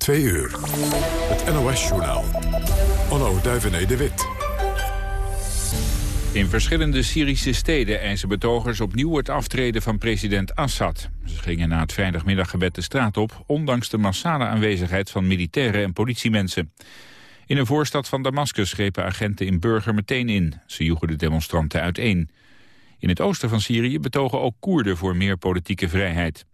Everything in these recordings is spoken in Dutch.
Twee uur. Het NOS-journaal. Onno Duivené de Wit. In verschillende Syrische steden eisen betogers opnieuw het aftreden van president Assad. Ze gingen na het vrijdagmiddaggebed de straat op... ondanks de massale aanwezigheid van militairen en politiemensen. In een voorstad van Damascus grepen agenten in Burger meteen in. Ze joegen de demonstranten uiteen. In het oosten van Syrië betogen ook Koerden voor meer politieke vrijheid.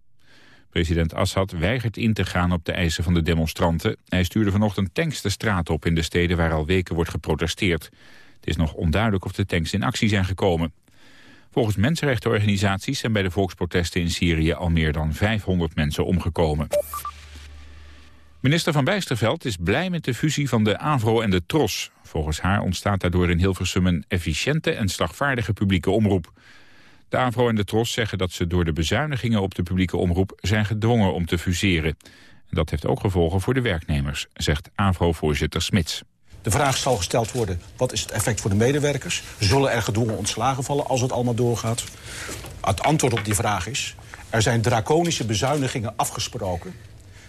President Assad weigert in te gaan op de eisen van de demonstranten. Hij stuurde vanochtend tanks de straat op in de steden waar al weken wordt geprotesteerd. Het is nog onduidelijk of de tanks in actie zijn gekomen. Volgens mensenrechtenorganisaties zijn bij de volksprotesten in Syrië al meer dan 500 mensen omgekomen. Minister van Bijsterveld is blij met de fusie van de AVRO en de TROS. Volgens haar ontstaat daardoor in Hilversum een efficiënte en slagvaardige publieke omroep. De AVRO en de TROS zeggen dat ze door de bezuinigingen op de publieke omroep zijn gedwongen om te fuseren. En dat heeft ook gevolgen voor de werknemers, zegt AVRO-voorzitter Smits. De vraag zal gesteld worden, wat is het effect voor de medewerkers? Zullen er gedwongen ontslagen vallen als het allemaal doorgaat? Het antwoord op die vraag is, er zijn draconische bezuinigingen afgesproken.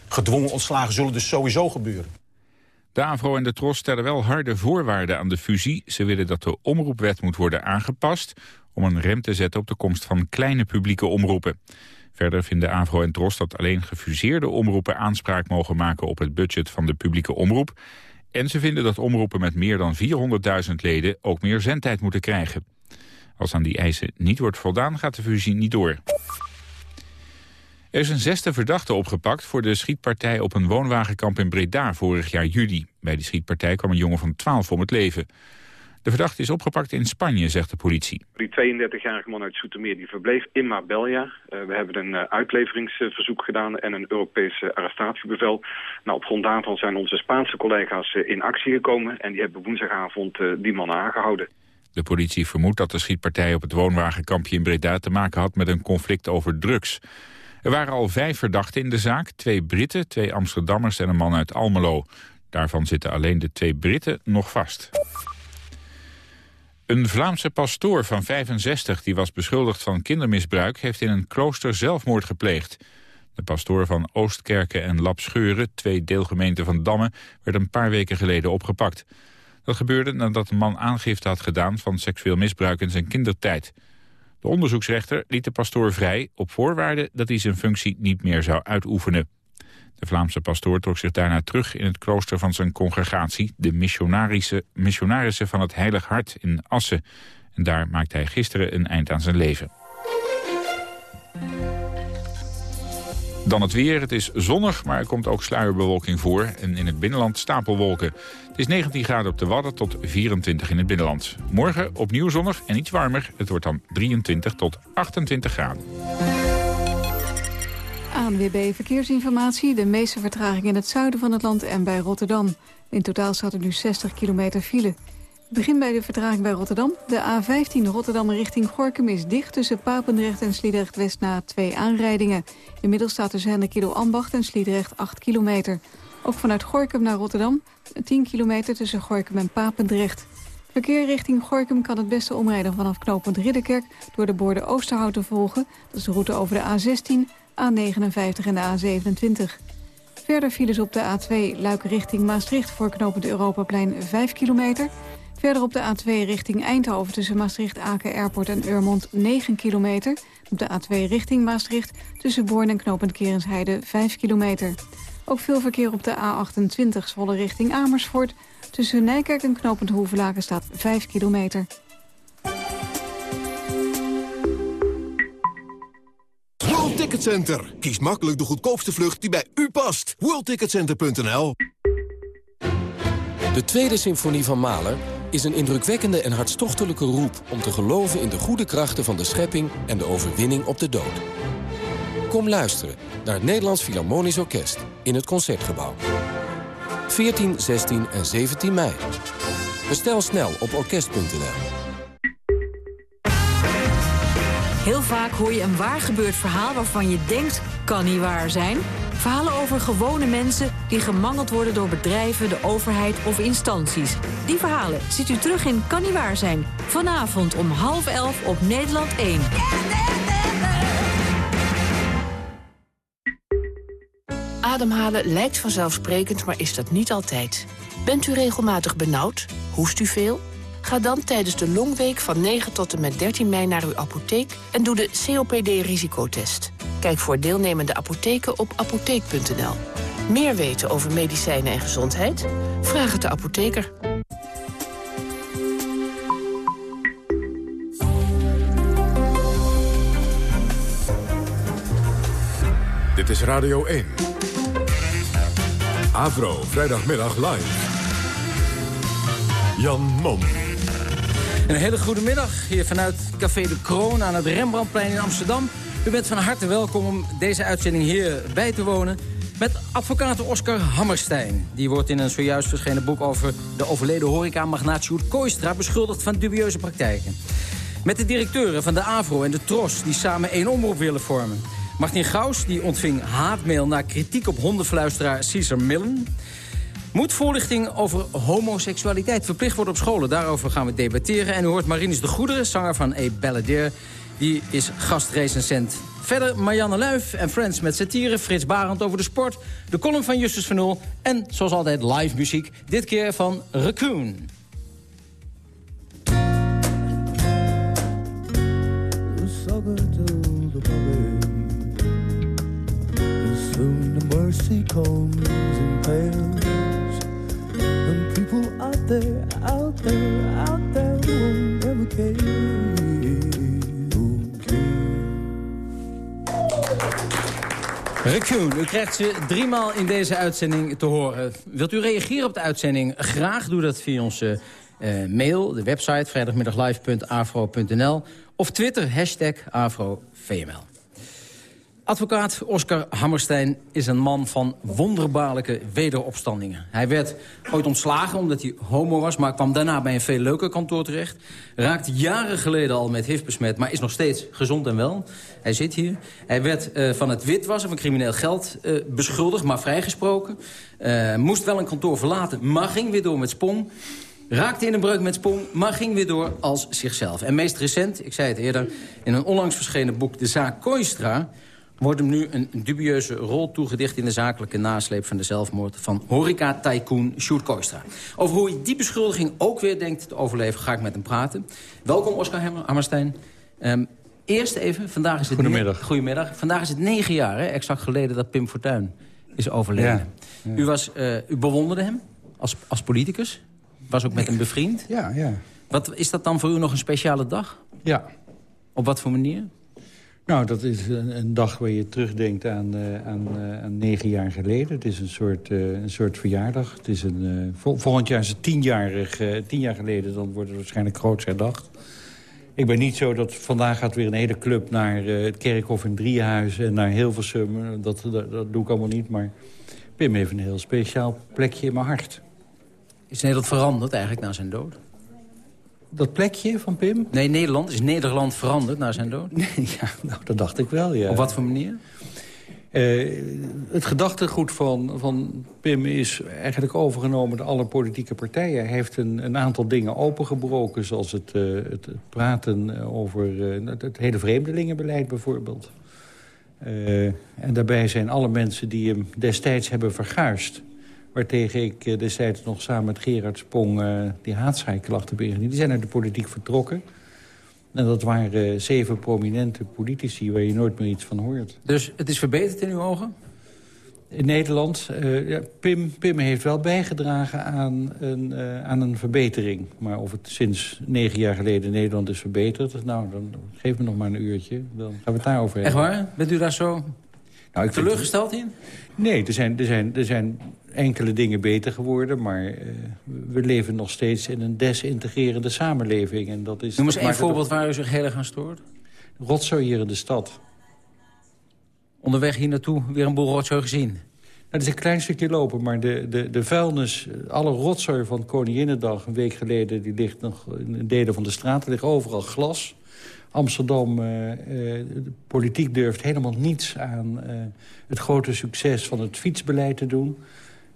Gedwongen ontslagen zullen dus sowieso gebeuren. De AVRO en de TROS stellen wel harde voorwaarden aan de fusie. Ze willen dat de omroepwet moet worden aangepast... om een rem te zetten op de komst van kleine publieke omroepen. Verder vinden AVRO en TROS dat alleen gefuseerde omroepen aanspraak mogen maken op het budget van de publieke omroep. En ze vinden dat omroepen met meer dan 400.000 leden ook meer zendtijd moeten krijgen. Als aan die eisen niet wordt voldaan, gaat de fusie niet door. Er is een zesde verdachte opgepakt voor de schietpartij op een woonwagenkamp in Breda vorig jaar juli. Bij die schietpartij kwam een jongen van 12 om het leven. De verdachte is opgepakt in Spanje, zegt de politie. Die 32-jarige man uit Soetermeer die verbleef in Marbella. Uh, we hebben een uh, uitleveringsverzoek gedaan en een Europees arrestatiebevel. Nou, op grond daarvan zijn onze Spaanse collega's uh, in actie gekomen... en die hebben woensdagavond die man aangehouden. De politie vermoedt dat de schietpartij op het woonwagenkampje in Breda te maken had met een conflict over drugs. Er waren al vijf verdachten in de zaak. Twee Britten, twee Amsterdammers en een man uit Almelo. Daarvan zitten alleen de twee Britten nog vast. Een Vlaamse pastoor van 65 die was beschuldigd van kindermisbruik... heeft in een klooster zelfmoord gepleegd. De pastoor van Oostkerken en Lapscheuren, twee deelgemeenten van Damme... werd een paar weken geleden opgepakt. Dat gebeurde nadat een man aangifte had gedaan van seksueel misbruik in zijn kindertijd. De onderzoeksrechter liet de pastoor vrij op voorwaarde dat hij zijn functie niet meer zou uitoefenen. De Vlaamse pastoor trok zich daarna terug in het klooster van zijn congregatie, de missionarissen van het Heilig Hart in Assen. En daar maakte hij gisteren een eind aan zijn leven. Dan het weer. Het is zonnig, maar er komt ook sluierbewolking voor. En in het binnenland stapelwolken. Het is 19 graden op de Wadden tot 24 in het binnenland. Morgen opnieuw zonnig en iets warmer. Het wordt dan 23 tot 28 graden. ANWB Verkeersinformatie. De meeste vertraging in het zuiden van het land en bij Rotterdam. In totaal staat er nu 60 kilometer file. Begin bij de vertraging bij Rotterdam. De A15 Rotterdam richting Gorkum is dicht tussen Papendrecht en Sliedrecht-West na twee aanrijdingen. Inmiddels staat tussen Hennekido Ambacht en Sliedrecht 8 kilometer. Ook vanuit Gorkum naar Rotterdam 10 kilometer tussen Gorkum en Papendrecht. Verkeer richting Gorkum kan het beste omrijden vanaf knooppunt Ridderkerk... door de borden Oosterhout te volgen. Dat is de route over de A16, A59 en de A27. Verder files op de A2 Luik richting Maastricht voor knooppunt Europaplein 5 kilometer... Verder op de A2 richting Eindhoven tussen Maastricht, Aken Airport en Urmond 9 kilometer. Op de A2 richting Maastricht tussen Born en Knopend Kerensheide 5 kilometer. Ook veel verkeer op de A28 Zwolle richting Amersfoort. Tussen Nijkerk en Knopend Hoevelaken staat 5 kilometer. Center. Kies makkelijk de goedkoopste vlucht die bij u past. WorldTicketCenter.nl De tweede symfonie van Mahler is een indrukwekkende en hartstochtelijke roep... om te geloven in de goede krachten van de schepping en de overwinning op de dood. Kom luisteren naar het Nederlands Philharmonisch Orkest in het Concertgebouw. 14, 16 en 17 mei. Bestel snel op orkest.nl. Heel vaak hoor je een waar gebeurd verhaal waarvan je denkt, kan niet waar zijn... Verhalen over gewone mensen die gemangeld worden door bedrijven, de overheid of instanties. Die verhalen ziet u terug in Kan Niet Waar Zijn. Vanavond om half elf op Nederland 1. ademhalen lijkt vanzelfsprekend, maar is dat niet altijd. Bent u regelmatig benauwd? Hoest u veel? Ga dan tijdens de longweek van 9 tot en met 13 mei naar uw apotheek... en doe de COPD-risicotest. Kijk voor deelnemende apotheken op apotheek.nl. Meer weten over medicijnen en gezondheid? Vraag het de apotheker. Dit is Radio 1. Avro, vrijdagmiddag live. Jan Mom. Een hele goede middag hier vanuit Café de Kroon aan het Rembrandtplein in Amsterdam. U bent van harte welkom om deze uitzending hier bij te wonen... met advocaat Oscar Hammerstein. Die wordt in een zojuist verschenen boek over de overleden horeca-magnaat Sjoerd Kooistra... beschuldigd van dubieuze praktijken. Met de directeuren van de AVRO en de TROS die samen één omroep willen vormen. Martin Gaus die ontving haatmail na kritiek op hondenfluisteraar Caesar Millen. Moet voorlichting over homoseksualiteit verplicht worden op scholen? Daarover gaan we debatteren. En u hoort Marinus de Goederen, zanger van A Balladeer. Die is gastrecensent. Verder Marianne Luif en Friends met satire. Frits Barend over de sport. De column van Justus van Nul. En zoals altijd live muziek. Dit keer van Raccoon. Mercy comes. There, out there, out there u krijgt ze driemaal in deze uitzending te horen. Wilt u reageren op de uitzending? Graag doe dat via onze uh, mail, de website vrijdagmiddaglive.afro.nl of Twitter, hashtag AfroVML. Advocaat Oscar Hammerstein is een man van wonderbaarlijke wederopstandingen. Hij werd ooit ontslagen omdat hij homo was... maar kwam daarna bij een veel leuker kantoor terecht. Raakte jaren geleden al met HIV besmet, maar is nog steeds gezond en wel. Hij zit hier. Hij werd uh, van het witwassen van crimineel geld uh, beschuldigd, maar vrijgesproken. Uh, moest wel een kantoor verlaten, maar ging weer door met Spong. Raakte in een breuk met Spong, maar ging weer door als zichzelf. En meest recent, ik zei het eerder, in een onlangs verschenen boek... De zaak Koistra wordt hem nu een dubieuze rol toegedicht... in de zakelijke nasleep van de zelfmoord van horeca-tycoon Sjoerd Koistra. Over hoe hij die beschuldiging ook weer denkt te overleven... ga ik met hem praten. Welkom, Oscar Hammerstein. Um, eerst even, vandaag is het... Goedemiddag. Goedemiddag. Vandaag is het negen jaar, hè, exact geleden, dat Pim Fortuyn is overleden. Ja, ja. U, was, uh, u bewonderde hem als, als politicus? Was ook met hem bevriend? Ja, ja. Wat, is dat dan voor u nog een speciale dag? Ja. Op wat voor manier? Nou, dat is een, een dag waar je terugdenkt aan, aan, uh, aan, negen jaar geleden. Het is een soort, uh, een soort verjaardag. Het is een, vol, volgend jaar is het tienjarig, tien jaar geleden. Dan wordt het waarschijnlijk groots herdacht. Ik ben niet zo dat vandaag gaat weer een hele club naar het Kerkhof in Driehuizen... en naar Hilversum. Dat, dat, dat doe ik allemaal niet, maar Pim heeft een heel speciaal plekje in mijn hart. Is Nederland veranderd eigenlijk na zijn dood? Dat plekje van Pim? Nee, Nederland. Is Nederland veranderd na zijn dood? Nee, ja, nou, dat dacht ik wel, ja. Op wat voor manier? Uh, het gedachtegoed van, van Pim is eigenlijk overgenomen door alle politieke partijen. Hij heeft een, een aantal dingen opengebroken, zoals het, uh, het, het, praten over uh, het, het, hele vreemdelingenbeleid bijvoorbeeld. en daarbij zijn alle mensen die hem destijds hebben verguisd waartegen ik destijds nog samen met Gerard Spong uh, die heb ingediend. Die zijn uit de politiek vertrokken. En dat waren uh, zeven prominente politici waar je nooit meer iets van hoort. Dus het is verbeterd in uw ogen? In Nederland, uh, ja, Pim, Pim heeft wel bijgedragen aan een, aan een verbetering. Maar of het sinds negen jaar geleden in Nederland is verbeterd... nou, dan geef me nog maar een uurtje, dan gaan we het daarover hebben. Echt waar? Bent u daar zo nou, ik teleurgesteld in? Nee, er zijn, er, zijn, er zijn enkele dingen beter geworden... maar uh, we leven nog steeds in een desintegrerende samenleving. En dat is, Noem eens één voorbeeld waar u zich heel erg aan stoort. Rotzooi hier in de stad. Onderweg hier naartoe weer een boel rotzooi gezien? Nou, het is een klein stukje lopen, maar de, de, de vuilnis... alle rotzooi van Koninginnedag een week geleden... die ligt nog in delen van de straat. Er ligt overal glas. Amsterdam, uh, de politiek durft helemaal niets aan uh, het grote succes van het fietsbeleid te doen.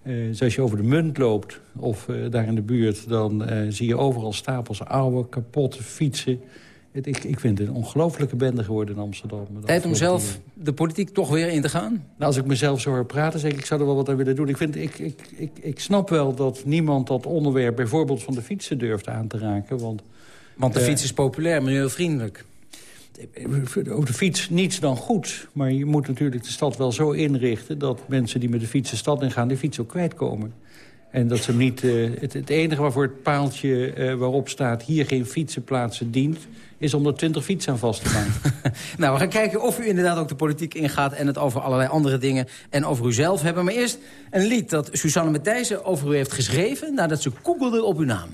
Uh, als je over de munt loopt of daar in de buurt... dan zie je overal stapels oude, kapotte fietsen... Het, ik, ik vind het een ongelofelijke bende geworden in Amsterdam. Tijd om zelf de politiek toch weer in te gaan? Nou, als ik mezelf zo hoor praten, zeg ik, ik zou er wel wat aan willen doen. Ik, vind, ik, ik, ik, ik snap wel dat niemand dat onderwerp bijvoorbeeld van de fietsen durft aan te raken. Want, want de fiets is populair, milieuvriendelijk. Op de fiets niets dan goed. Maar je moet natuurlijk de stad wel zo inrichten... dat mensen die met de fiets de stad ingaan, de fiets ook kwijtkomen. En dat ze niet... Uh, het, het, enige waarvoor het paaltje uh, waarop staat... hier geen fietsenplaatsen dient is om er twintig fietsen aan vast te maken. nou, we gaan kijken of u inderdaad ook de politiek ingaat... en het over allerlei andere dingen en over uzelf hebben. Maar eerst een lied dat Suzanne Matthijssen over u heeft geschreven... nadat ze googelde op uw naam.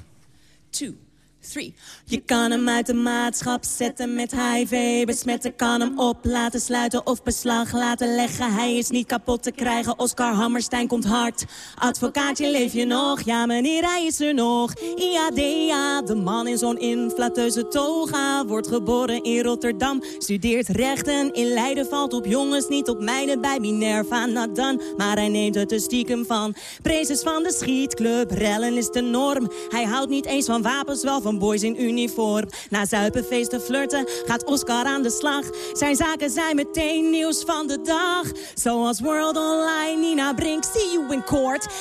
Two. Three. Je kan hem uit de maatschap zetten met HIV. Besmetten kan hem op laten sluiten of beslag laten leggen. Hij is niet kapot te krijgen. Oscar Hammerstein komt hard. Advocaatje, leef je nog? Ja, meneer, hij is er nog. IADA, de man in zo'n inflateuze toga. Wordt geboren in Rotterdam. Studeert rechten in Leiden. Valt op jongens, niet op meiden bij Minerva. Nadan, maar hij neemt het er stiekem van. Prezes van de schietclub. Rellen is de norm. Hij houdt niet eens van wapens, wel van boys in uniform. Na zuipen, feesten, flirten gaat Oscar aan de slag. Zijn zaken zijn meteen nieuws van de dag. Zoals World Online, Nina Brink,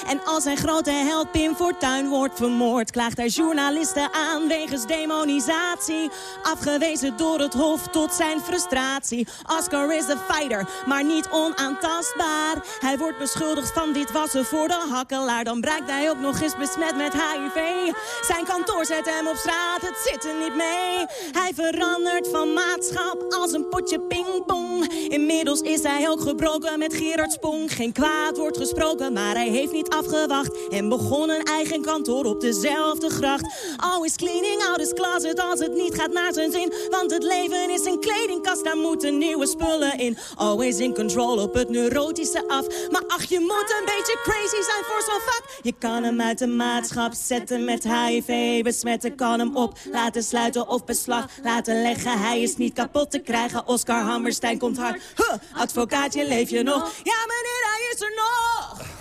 En als zijn grote held Pim Fortuyn wordt vermoord... klaagt hij journalisten aan wegens demonisatie. Afgewezen door het hof tot zijn frustratie. Oscar is een fighter, maar niet onaantastbaar. Hij wordt beschuldigd van dit wassen voor de hakkelaar. Dan blijkt hij ook nog eens besmet met HIV. Zijn kantoor zet hem op straat, het zit er niet mee. Hij verandert van maatschap als een potje pingpong. Inmiddels is hij ook gebroken met Gerard Spong. Geen kwaad wordt gesproken, maar hij heeft niet afgewacht. En begon een eigen kantoor op dezelfde gracht. Always cleaning out his closet als het niet gaat naar zijn zin. Want het leven is een kledingkast, daar moeten nieuwe spullen in. Always in control op het neurotische af. Maar ach, je moet een beetje crazy zijn voor zo'n vak. Je kan hem uit de maatschap zetten met HIV. Besmetten kan hem op laten sluiten of beslag laten leggen. Hij is niet kapot te krijgen. Oscar Hammerstein komt hard. Huh, advocaatje, leef je nog? Ja, meneer, hij is er nog!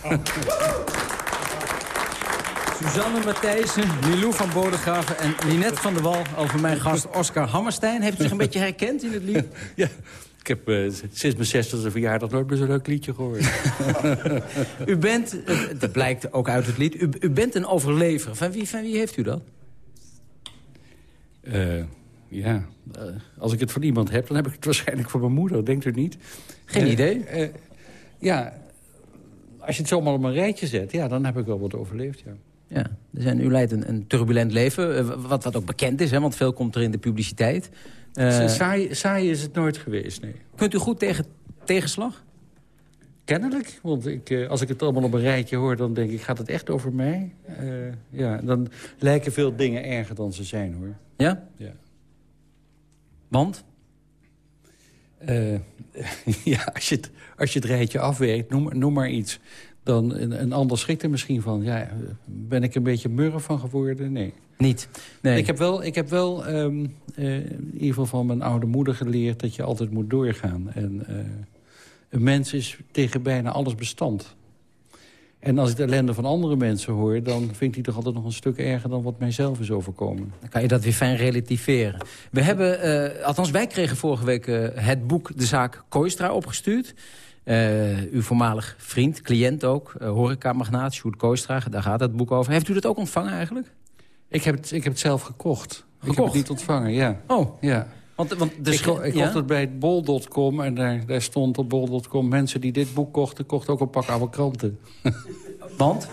Suzanne Matthijssen, Milou van Bodegraven en Linette van der Wal... over mijn gast Oscar Hammerstein. Heeft u zich een beetje herkend in het lied? Ja. Ik heb uh, sinds mijn zestigste verjaardag nooit meer zo'n leuk liedje gehoord. u bent, dat blijkt ook uit het lied, u, u bent een overlever. Van wie, van wie heeft u dat? Uh, ja, als ik het van iemand heb, dan heb ik het waarschijnlijk van mijn moeder. Denkt u niet? Geen idee. ja, als je het zomaar op een rijtje zet, ja, dan heb ik wel wat overleefd, ja. Ja, er zijn, u leidt een, een turbulent leven, wat, wat ook bekend is, hè, want veel komt er in de publiciteit. saai, saai is het nooit geweest, nee. Kunt u goed tegen tegenslag? Kennelijk, want ik, als ik het allemaal op een rijtje hoor... dan denk ik, gaat het echt over mij? Uh, ja, dan lijken veel dingen erger dan ze zijn, hoor. Ja? Ja. Want? Uh, ja, als je, het, als je het rijtje afweegt, noem, noem maar iets... dan een, een ander schrikt er misschien van. Ja, ben ik een beetje murf van geworden? Nee. Niet? Nee. Ik heb wel, ik heb wel um, uh, in ieder geval van mijn oude moeder geleerd... dat je altijd moet doorgaan. En... Uh, een mens is tegen bijna alles bestand. En als ik de ellende van andere mensen hoor... dan vind ik toch altijd nog een stuk erger dan wat mijzelf is overkomen. Dan kan je dat weer fijn relativeren. We hebben, uh, althans wij kregen vorige week uh, het boek De Zaak Koistra opgestuurd. Uh, uw voormalig vriend, cliënt ook, horecamagnaat, Sjoerd Koistra. Daar gaat het boek over. Heeft u dat ook ontvangen eigenlijk? Ik heb het, ik heb het zelf gekocht. Gekocht? Ik heb het niet ontvangen, ja. Oh, ja. Want, want ik ik ja? kocht het bij bol.com en daar, daar stond op bol.com... mensen die dit boek kochten, kochten ook een pak oude kranten. Want?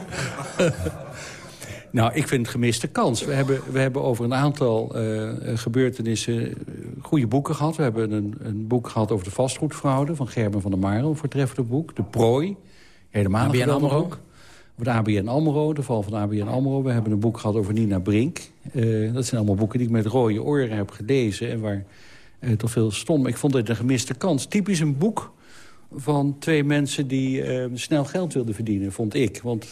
nou, ik vind het gemiste kans. We hebben, we hebben over een aantal uh, gebeurtenissen goede boeken gehad. We hebben een, een boek gehad over de vastgoedfraude van Gerben van der Marel. Een voortreffelijk boek. De Prooi. Helemaal ABN AMRO. Ook. De ABN AMRO, de val van de ABN AMRO. We hebben een boek gehad over Nina Brink. Uh, dat zijn allemaal boeken die ik met rode oren heb gelezen... en waar uh, toch veel stond. Ik vond het een gemiste kans. Typisch een boek van twee mensen die uh, snel geld wilden verdienen, vond ik. Want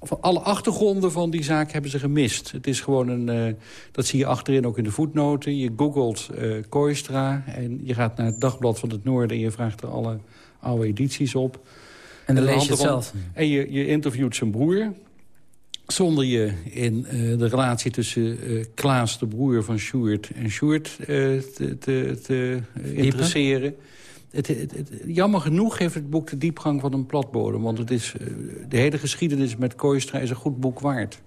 van alle achtergronden van die zaak hebben ze gemist. Het is gewoon een, dat zie je achterin ook in de voetnoten. Je googelt Koistra en je gaat naar het Dagblad van het Noorden... en je vraagt er alle oude edities op... En dan lees je het zelf. En je, je interviewt zijn broer. zonder je in uh, de relatie tussen uh, Klaas, de broer van Sjoerd... en Sjoerd uh, te, te, te interesseren. Het, het, het, jammer genoeg heeft het boek de diepgang van een platbodem. Want het is, de hele geschiedenis met Kooistra is een goed boek waard.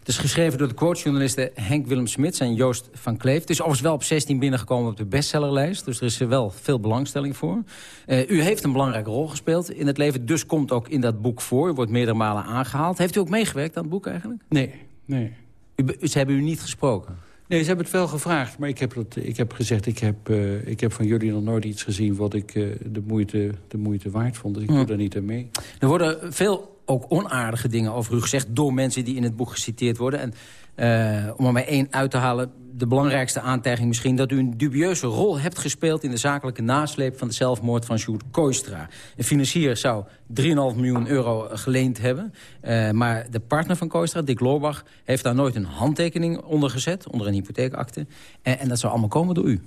Het is geschreven door de quotejournalisten Henk Willem Smits en Joost van Kleef. Het is overigens wel op 16 binnengekomen op de bestsellerlijst. Dus er is wel veel belangstelling voor. Uh, u heeft een belangrijke rol gespeeld in het leven. Dus komt ook in dat boek voor. U wordt meerdere malen aangehaald. Heeft u ook meegewerkt aan het boek eigenlijk? Nee, nee. U, ze hebben u niet gesproken? Nee, ze hebben het wel gevraagd. Maar ik heb, dat, ik heb gezegd, ik heb, uh, ik heb van jullie nog nooit iets gezien... wat ik uh, de, moeite, de moeite waard vond. Dus ik doe daar niet aan mee. Er worden veel ook onaardige dingen over u gezegd... door mensen die in het boek geciteerd worden. En uh, om er maar één uit te halen, de belangrijkste aantijging misschien... dat u een dubieuze rol hebt gespeeld in de zakelijke nasleep... van de zelfmoord van Sjoerd Koistra. Een financier zou 3,5 miljoen euro geleend hebben. Uh, maar de partner van Koistra, Dick Loorbach... heeft daar nooit een handtekening onder gezet, onder een hypotheekakte. En, en dat zou allemaal komen door u.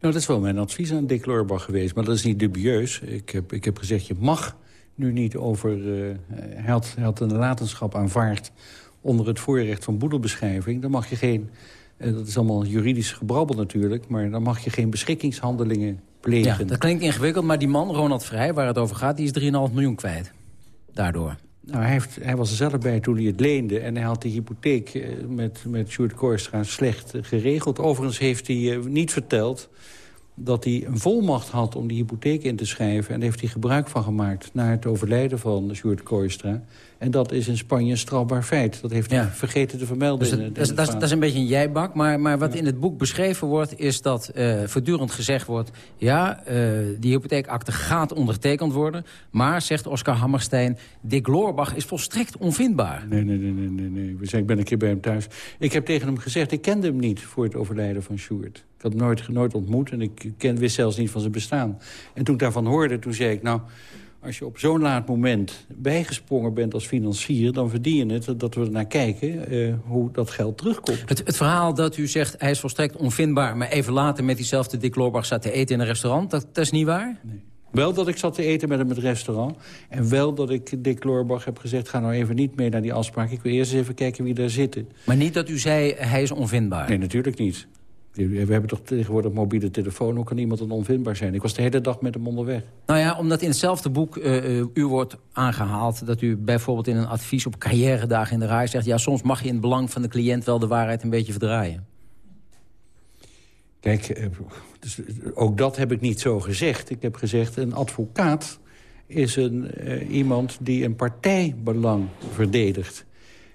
Nou, dat is wel mijn advies aan Dick Loorbach geweest. Maar dat is niet dubieus. Ik heb, ik heb gezegd, je mag nu niet over... Uh, hij, had, hij had een nalatenschap aanvaard onder het voorrecht van boedelbeschrijving... dan mag je geen, uh, dat is allemaal juridisch gebrabbel natuurlijk... maar dan mag je geen beschikkingshandelingen plegen. Ja, dat klinkt ingewikkeld, maar die man, Ronald Vrij, waar het over gaat... die is 3,5 miljoen kwijt. Daardoor. Nou, hij, heeft, hij was er zelf bij toen hij het leende. En hij had de hypotheek uh, met, met Sjoerd Koorstra slecht geregeld. Overigens heeft hij uh, niet verteld dat hij een volmacht had om die hypotheek in te schrijven. En daar heeft hij gebruik van gemaakt na het overlijden van Sjoerd Kooistra. En dat is in Spanje een strafbaar feit. Dat heeft hij vergeten te vermelden. Dus dat, dat, dat, dat, is een beetje een jijbak. Maar, maar wat ja. in het boek beschreven wordt... is dat uh, voortdurend gezegd wordt... ja, uh, die hypotheekakte gaat ondertekend worden. Maar, zegt Oscar Hammerstein... Dick Loorbach is volstrekt onvindbaar. Nee, nee, nee. nee, nee. Ik ben een keer bij hem thuis. Ik heb tegen hem gezegd... ik kende hem niet voor het overlijden van Sjoerd. Ik had hem nooit, nooit ontmoet en ik ken, wist zelfs niet van zijn bestaan. En toen ik daarvan hoorde, toen zei ik... nou als je op zo'n laat moment bijgesprongen bent als financier... dan verdien je het dat we naar kijken uh, hoe dat geld terugkomt. Het, het, verhaal dat u zegt, hij is volstrekt onvindbaar... maar even later met diezelfde Dick Loorbach zat te eten in een restaurant... dat, dat is niet waar? Nee. Wel dat ik zat te eten met hem in het restaurant. En wel dat ik Dick Loorbach heb gezegd... ga nou even niet mee naar die afspraak. Ik wil eerst eens even kijken wie daar zitten. Maar niet dat u zei, hij is onvindbaar? Nee, natuurlijk niet. We hebben toch tegenwoordig mobiele telefoon. Hoe kan iemand dan onvindbaar zijn? Ik was de hele dag met hem onderweg. Nou ja, omdat in hetzelfde boek uh, uh, u wordt aangehaald... dat u bijvoorbeeld in een advies op carrière-dagen in de RAI zegt... ja, soms mag je in het belang van de cliënt wel de waarheid een beetje verdraaien. Kijk, uh, dus, ook dat heb ik niet zo gezegd. Ik heb gezegd, een advocaat is een, iemand die een partijbelang verdedigt.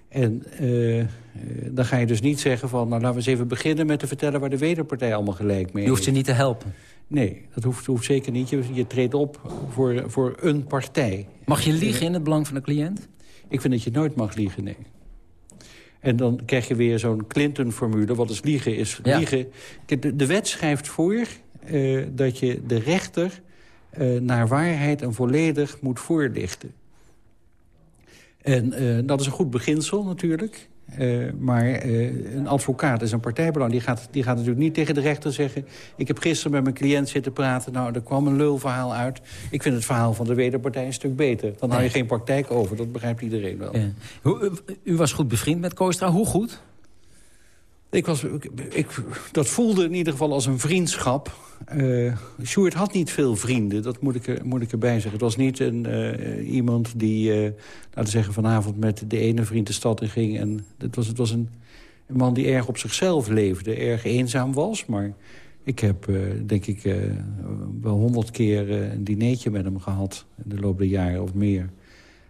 En uh, dan ga je dus niet zeggen van... nou, laten we eens even beginnen met te vertellen... waar de wederpartij allemaal gelijk mee Je hoeft ze niet te helpen? Nee, dat hoeft, hoeft zeker niet. Je, je treedt op voor, voor een partij. Mag je liegen in het belang van de cliënt? Ik vind dat je nooit mag liegen, nee. En dan krijg je weer zo'n Clinton-formule. Wat is liegen? Is ja. liegen. De, de, wet schrijft voor uh, dat je de rechter... Uh, naar waarheid en volledig moet voorlichten. En uh, dat is een goed beginsel natuurlijk. Uh, maar uh, een advocaat is een partijbelang. Die gaat, die gaat natuurlijk niet tegen de rechter zeggen... ik heb gisteren met mijn cliënt zitten praten... nou, er kwam een lulverhaal uit. Ik vind het verhaal van de wederpartij een stuk beter. Dan hou je geen praktijk over, dat begrijpt iedereen wel. Ja. U, u was goed bevriend met Koostra. Hoe goed? Ik was, ik, dat voelde in ieder geval als een vriendschap. Uh, Sjoerd had niet veel vrienden, dat moet ik, er, moet ik erbij zeggen. Het was niet een, uh, iemand die, uh, laten zeggen, vanavond met de ene vriend de stad in ging. En het was, het was een, een man die erg op zichzelf leefde, erg eenzaam was. Maar ik heb, denk ik, wel honderd keer een dineetje met hem gehad in de loop der jaren of meer.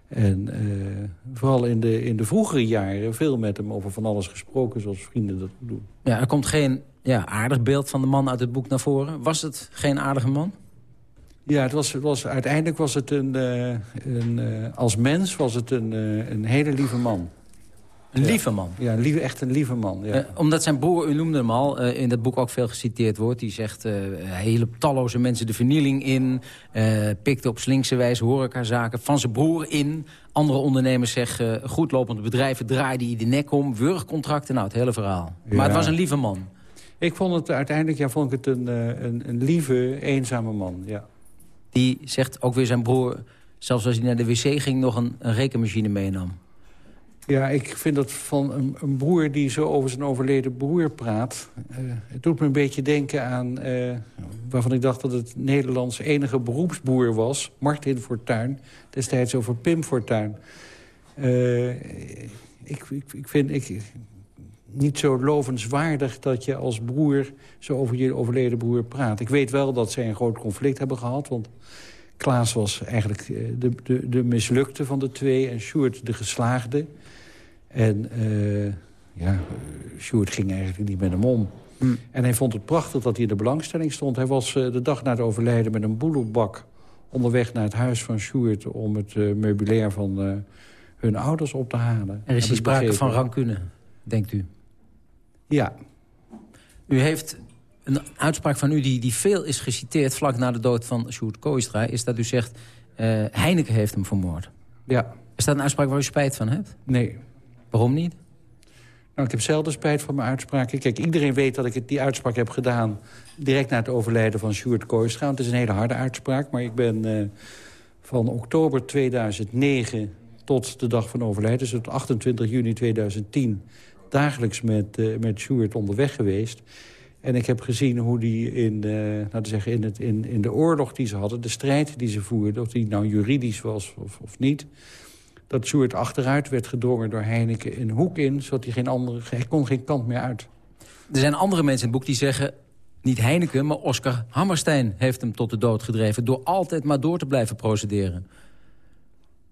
En uh, vooral in de, in de vroegere jaren veel met hem over van alles gesproken... zoals vrienden dat doen. Ja, er komt geen ja, aardig beeld van de man uit het boek naar voren. Was het geen aardige man? Ja, het was, het was, uiteindelijk was het een... Uh, een uh, als mens was het een, een hele lieve man. Een lieve man? Ja, een lieve, echt een lieve man. Ja. Uh, omdat zijn broer, u noemde hem al, uh, in dat boek ook veel geciteerd wordt. Die zegt, uh, hele talloze mensen de vernieling in. pikte op slinkse wijze horecazaken van zijn broer in. Andere ondernemers zeggen, goedlopende bedrijven draaiden hij de nek om. Wurgcontracten, nou het hele verhaal. Ja. Maar het was een lieve man. Ik vond het uiteindelijk ja, vond ik het een, een, een lieve, eenzame man, ja. Die zegt ook weer zijn broer, zelfs als hij naar de wc ging, nog een, een rekenmachine meenam. Ja, ik vind dat van een, een, broer die zo over zijn overleden broer praat... Uh, het doet me een beetje denken aan... Uh, waarvan ik dacht dat het Nederlands enige beroepsboer was... Martin Fortuyn, destijds over Pim Fortuyn. Uh, ik, ik, ik, vind ik, niet zo lovenswaardig dat je als broer... zo over je overleden broer praat. Ik weet wel dat zij een groot conflict hebben gehad... want Klaas was eigenlijk de, de, de mislukte van de twee... en Sjoerd de geslaagde... En uh, ja, Sjoerd ging eigenlijk niet met hem om. Mm. En hij vond het prachtig dat hij in de belangstelling stond. Hij was uh, de dag na het overlijden met een boedelbak onderweg naar het huis van Sjoerd... om het uh, meubilair van hun ouders op te halen. Er is hier sprake van rancune, denkt u? Ja. U heeft een uitspraak van u die, die veel is geciteerd... vlak na de dood van Sjoerd Kooistra... is dat u zegt, Heineken heeft hem vermoord. Ja. Is dat een uitspraak waar u spijt van hebt? Nee. Waarom niet? Nou, ik heb zelden spijt van mijn uitspraken. Kijk, iedereen weet dat ik die uitspraak heb gedaan... direct na het overlijden van Sjoerd Kooistra. Het is een hele harde uitspraak, maar ik ben uh, van oktober 2009 tot de dag van overlijden... dus tot 28 juni 2010 dagelijks met, uh, met Sjoerd onderweg geweest. En ik heb gezien hoe die in, uh, laten zeggen, in, het, in, in de oorlog die ze hadden... de strijd die ze voerden, of die nou juridisch was of, of niet dat Sjoerd achteruit werd gedrongen door Heineken een hoek in... zodat hij, geen andere, hij kon geen kant meer uit. Er zijn andere mensen in het boek die zeggen... niet Heineken, maar Oscar Hammerstein heeft hem tot de dood gedreven... door altijd maar door te blijven procederen.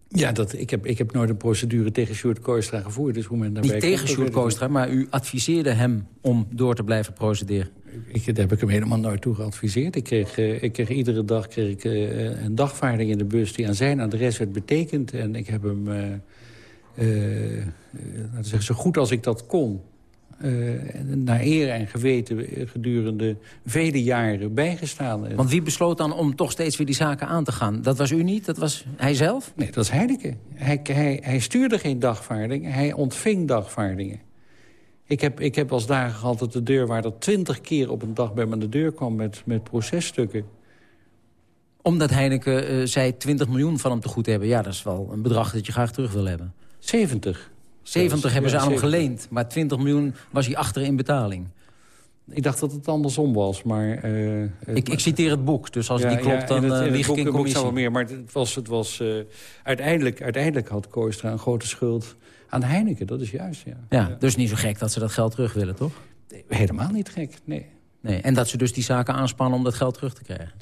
Ja, dat, ik, heb, ik heb nooit een procedure tegen Sjoerd Kooistra gevoerd. Dus hoe men daarbij Niet tegen Sjoerd Kooistra, maar u adviseerde hem om door te blijven procederen. Ik, daar heb ik hem helemaal nooit toe geadviseerd. Ik kreeg, uh, ik kreeg iedere dag kreeg ik, uh, een dagvaarding in de bus die aan zijn adres werd betekend. En ik heb hem, uh, zo goed als ik dat kon... naar eer en geweten gedurende vele jaren bijgestaan. Want wie besloot dan om toch steeds weer die zaken aan te gaan? Dat was u niet? Dat was hij zelf? Nee, dat was Heineken. Hij, hij, hij stuurde geen dagvaarding, hij ontving dagvaardingen. Ik heb, ik heb als dagen gehad dat de deur waar dat twintig keer op een dag bij me aan de deur kwam met, met processtukken. Omdat Heineken uh, zei 20 miljoen van hem te goed hebben. Ja, dat is wel een bedrag dat je graag terug wil hebben. 70. 70 hebben ze aan hem geleend, maar 20 miljoen was hij achter in betaling. Ik dacht dat het andersom was, maar... Uh, ik, ik, citeer het boek, dus als ja, die klopt, dan ja, in het, uh, in wel meer. Maar het was, het was, uh, uiteindelijk, uiteindelijk had Kooistra een grote schuld aan Heineken. Dat is juist, ja. Ja, dus niet zo gek dat ze dat geld terug willen, toch? Nee, helemaal niet gek, nee. nee. En dat ze dus die zaken aanspannen om dat geld terug te krijgen?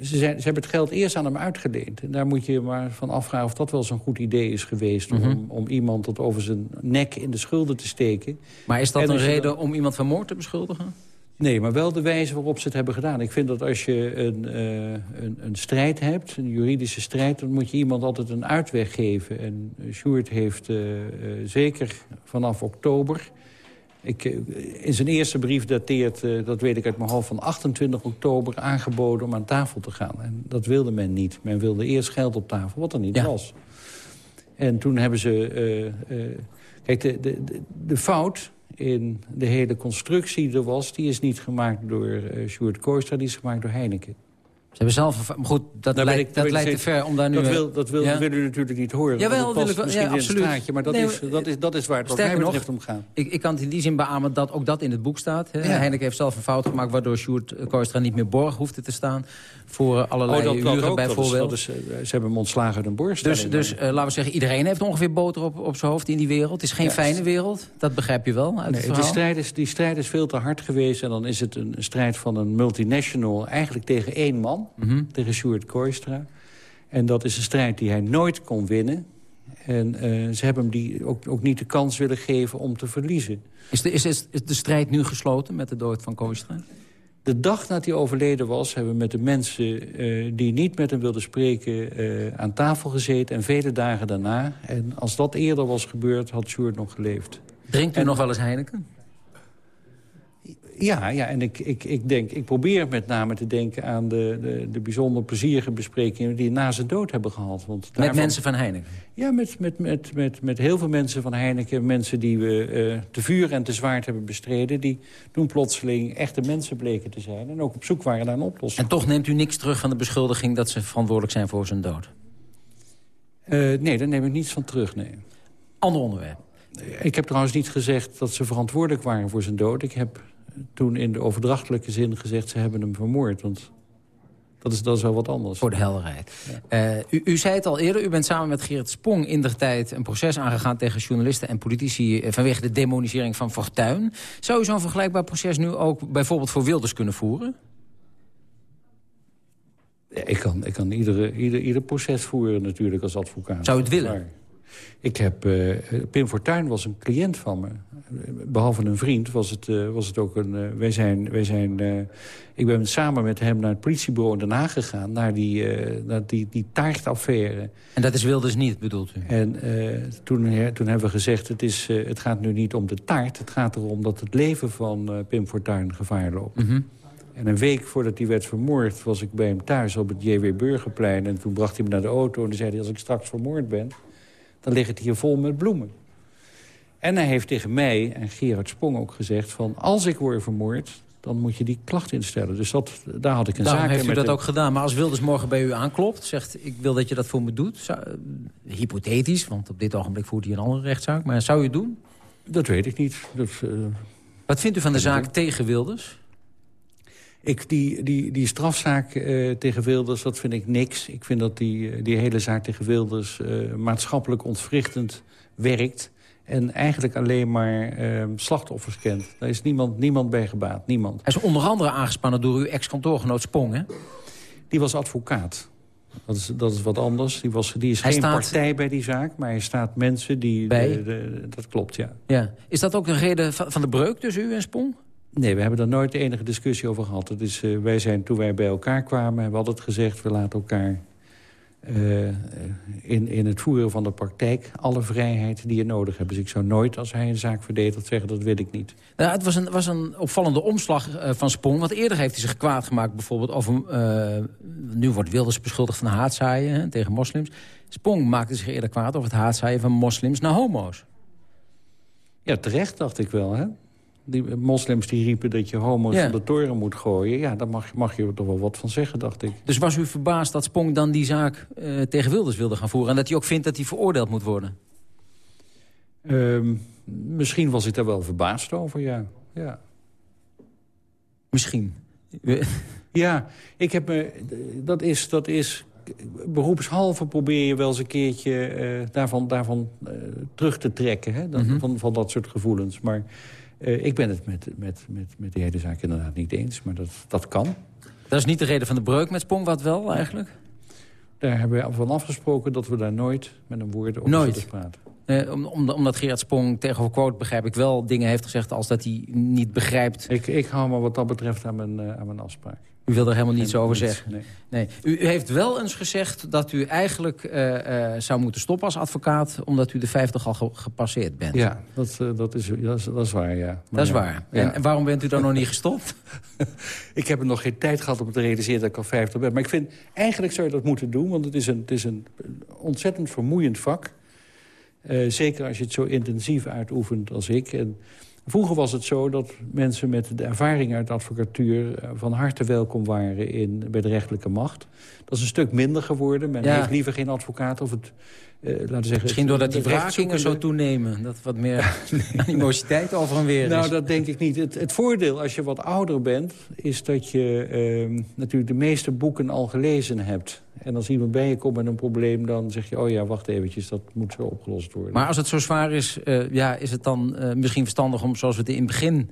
Ze, zijn, ze hebben het geld eerst aan hem uitgeleend. En daar moet je maar van afvragen of dat wel zo'n goed idee is geweest... Mm -hmm. om, om iemand tot over zijn nek in de schulden te steken. Maar is dat een reden om iemand van moord te beschuldigen? Nee, maar wel de wijze waarop ze het hebben gedaan. Ik vind dat als je een, uh, een, een, strijd hebt, een juridische strijd... dan moet je iemand altijd een uitweg geven. En Sjoerd heeft uh, uh, zeker vanaf oktober... Ik, in zijn eerste brief dateert, dat weet ik uit mijn hoofd, van 28 oktober... aangeboden om aan tafel te gaan. En dat wilde men niet. Men wilde eerst geld op tafel, wat er niet ja. was. En toen hebben ze... kijk, de, de, de fout in de hele constructie die er was... die is niet gemaakt door uh, Sjoerd Kooistra, die is gemaakt door Heineken. Ze hebben zelf... Maar goed, dat, nou, ik, dat leidt te ver om daar nu... Dat wil, dat wil, ja? wil u natuurlijk niet horen. Jawel, wil ik misschien ja, absoluut. straatje, maar dat, nee, is, dat, is, dat is waar het wat mij betreft nog, om gaat. Ik, ik kan het in die zin beamen dat ook dat in het boek staat. Hè? Ja. Heineken heeft zelf een fout gemaakt... waardoor Sjoerd Kooistra niet meer borg hoefde te staan... voor allerlei oh, dat, uren ook, bijvoorbeeld. Dat is, dat is, ze hebben hem ontslagen een borststelling. Dus, dus uh, laten we zeggen, iedereen heeft ongeveer boter op, op zijn hoofd in die wereld. Het is geen fijne wereld, dat begrijp je wel uit nee, het die, strijd is, die strijd is veel te hard geweest... en dan is het een strijd van een multinational... eigenlijk tegen één man, mm -hmm. tegen Sjoerd Kooistra. En dat is een strijd die hij nooit kon winnen. En uh, ze hebben hem die ook, ook niet de kans willen geven om te verliezen. Is de, is, is de strijd nu gesloten met de dood van Kooistra? De dag nadat hij overleden was, hebben we met de mensen uh, die niet met hem wilden spreken... Uh, aan tafel gezeten en vele dagen daarna. En als dat eerder was gebeurd, had Sjoerd nog geleefd. Drinkt u en, nog wel eens Heineken? Ja, ja en ik, ik, ik, denk, ik probeer met name te denken aan de, de, de bijzonder plezierige besprekingen... die na zijn dood hebben gehad. Want daarvan, met mensen van Heineken? Ja, met, met, met, met, met heel veel mensen van Heineken. Mensen die we uh, te vuur en te zwaard hebben bestreden... die toen plotseling echte mensen bleken te zijn... en ook op zoek waren naar een oplossing. En toch neemt u niks terug van de beschuldiging... dat ze verantwoordelijk zijn voor zijn dood? Uh, nee, daar neem ik niets van terug, nee. Ander onderwerp. Ik heb trouwens niet gezegd dat ze verantwoordelijk waren voor zijn dood. Ik heb toen in de overdrachtelijke zin gezegd... ze hebben hem vermoord, want dat is, dat is wel wat anders. Voor de helderheid. Uh, u, u, zei het al eerder, u bent samen met Gerrit Spong... in de tijd een proces aangegaan tegen journalisten en politici... Eh, vanwege de demonisering van Fortuin. Zou u zo'n vergelijkbaar proces nu ook bijvoorbeeld voor Wilders kunnen voeren? Ja, ik kan, ik kan iedere, ieder, ieder proces voeren natuurlijk als advocaat. Zou u het willen? Ik heb, uh, Pim Fortuyn was een cliënt van me. Behalve een vriend was het, uh, was het ook een... Uh, wij zijn, wij zijn, ik ben samen met hem naar het politiebureau in Den Haag gegaan... naar die, naar die, die taartaffaire. En dat is Wilders niet, bedoelt u? En toen, toen hebben we gezegd, het, is, het gaat nu niet om de taart. Het gaat erom dat het leven van Pim Fortuyn gevaar loopt. Mm -hmm. En een week voordat hij werd vermoord was ik bij hem thuis op het J.W. Burgerplein. En toen bracht hij me naar de auto en zei hij... als ik straks vermoord ben, dan ligt het hier vol met bloemen. En hij heeft tegen mij en Gerard Spong ook gezegd... van als ik word vermoord, dan moet je die klacht instellen. Dus dat, daar had ik een Daarom zaak heeft u met dat ook gedaan. Maar als Wilders morgen bij u aanklopt, zegt... ik wil dat je dat voor me doet, zou, hypothetisch... want op dit ogenblik voert hij een andere rechtszaak... maar zou u het doen? Dat weet ik niet. Dat, uh, Wat vindt u van de zaak tegen Wilders? Ik, die, die, die strafzaak uh, tegen Wilders, dat vind ik niks. Ik vind dat die, die hele zaak tegen Wilders uh, maatschappelijk ontwrichtend werkt. En eigenlijk alleen maar uh, slachtoffers kent. Daar is niemand, niemand bij gebaat, niemand. Hij is onder andere aangespannen door uw ex-kantoorgenoot Spong, hè? Die was advocaat. Dat is, dat is wat anders. Die, was, die is Hij geen staat- partij bij die zaak, maar hij staat mensen die... Bij? de- de- dat klopt, ja. Ja. Is dat ook een reden van van de breuk tussen u en Spong? Nee, we hebben daar nooit de enige discussie over gehad. Het is, eh, wij zijn, toen wij bij elkaar kwamen, hebben we altijd gezegd... we laten elkaar eh, in, in het voeren van de praktijk alle vrijheid die je nodig hebt. Dus ik zou nooit, als hij een zaak verdedigt, zeggen dat wil ik niet. Nou, het was een, was een opvallende omslag eh, van Spong. Want eerder heeft hij zich kwaad gemaakt bijvoorbeeld over... eh, nu wordt Wilders beschuldigd van haatzaaien hè, tegen moslims. Spong maakte zich eerder kwaad over het haatzaaien van moslims naar homo's. Ja, terecht dacht ik wel, hè? Die moslims die riepen dat je homo's Ja. van de toren moet gooien. Ja, daar mag, mag je er toch wel wat van zeggen, dacht ik. Dus was u verbaasd dat Spong dan die zaak eh, tegen Wilders wilde gaan voeren... en dat hij ook vindt dat hij veroordeeld moet worden? Ehm, misschien was ik daar wel verbaasd over, ja. ja. Misschien. Ja, ik heb me, dat is, dat is beroepshalve probeer je wel eens een keertje eh, daarvan, daarvan eh, terug te trekken. Hè? Mhm. van, van dat soort gevoelens. Maar eh, ik ben het met, met, met, met die hele zaak inderdaad niet eens. Maar dat, dat kan. Dat is niet de reden van de breuk met Spong, wat wel eigenlijk? Daar hebben we van afgesproken dat we daar nooit met een woord over Nooit? zullen praten. Eh, om, om, omdat Gerard Spong tegenover quote, begrijp ik wel, dingen heeft gezegd... als dat hij niet begrijpt. Ik, ik hou me wat dat betreft aan mijn, eh, aan mijn afspraak. U wil er helemaal niets over niets, zeggen. nee. Nee. U, u heeft wel eens gezegd dat u eigenlijk eh, eh, zou moeten stoppen als advocaat... omdat u de 50 al ge- gepasseerd bent. Ja, dat, eh, dat, is, dat, is, dat is waar, ja. Maar Dat is ja, waar. ja. En, waarom bent u dan nog niet gestopt? Ik heb nog geen tijd gehad om te realiseren dat ik al 50 ben. Maar ik vind, eigenlijk zou je dat moeten doen, want het is een, het is een ontzettend vermoeiend vak. Eh, zeker als je het zo intensief uitoefent als ik. En vroeger was het zo dat mensen met de ervaring uit de advocatuur... eh, van harte welkom waren in, bij de rechterlijke macht. Dat is een stuk minder geworden. Men Ja. heeft liever geen advocaat of het... eh, laten we zeggen, Misschien doordat die wrakingen zo toenemen. Dat wat meer animositeit over en weer is. nou, dat denk ik niet. Het, het voordeel als je wat ouder bent... is dat je ehm, natuurlijk de meeste boeken al gelezen hebt. En als iemand bij je komt met een probleem... dan zeg je, oh ja, wacht eventjes, dat moet zo opgelost worden. Maar als het zo zwaar is, eh, ja, is het dan eh, misschien verstandig om, zoals we het in het begin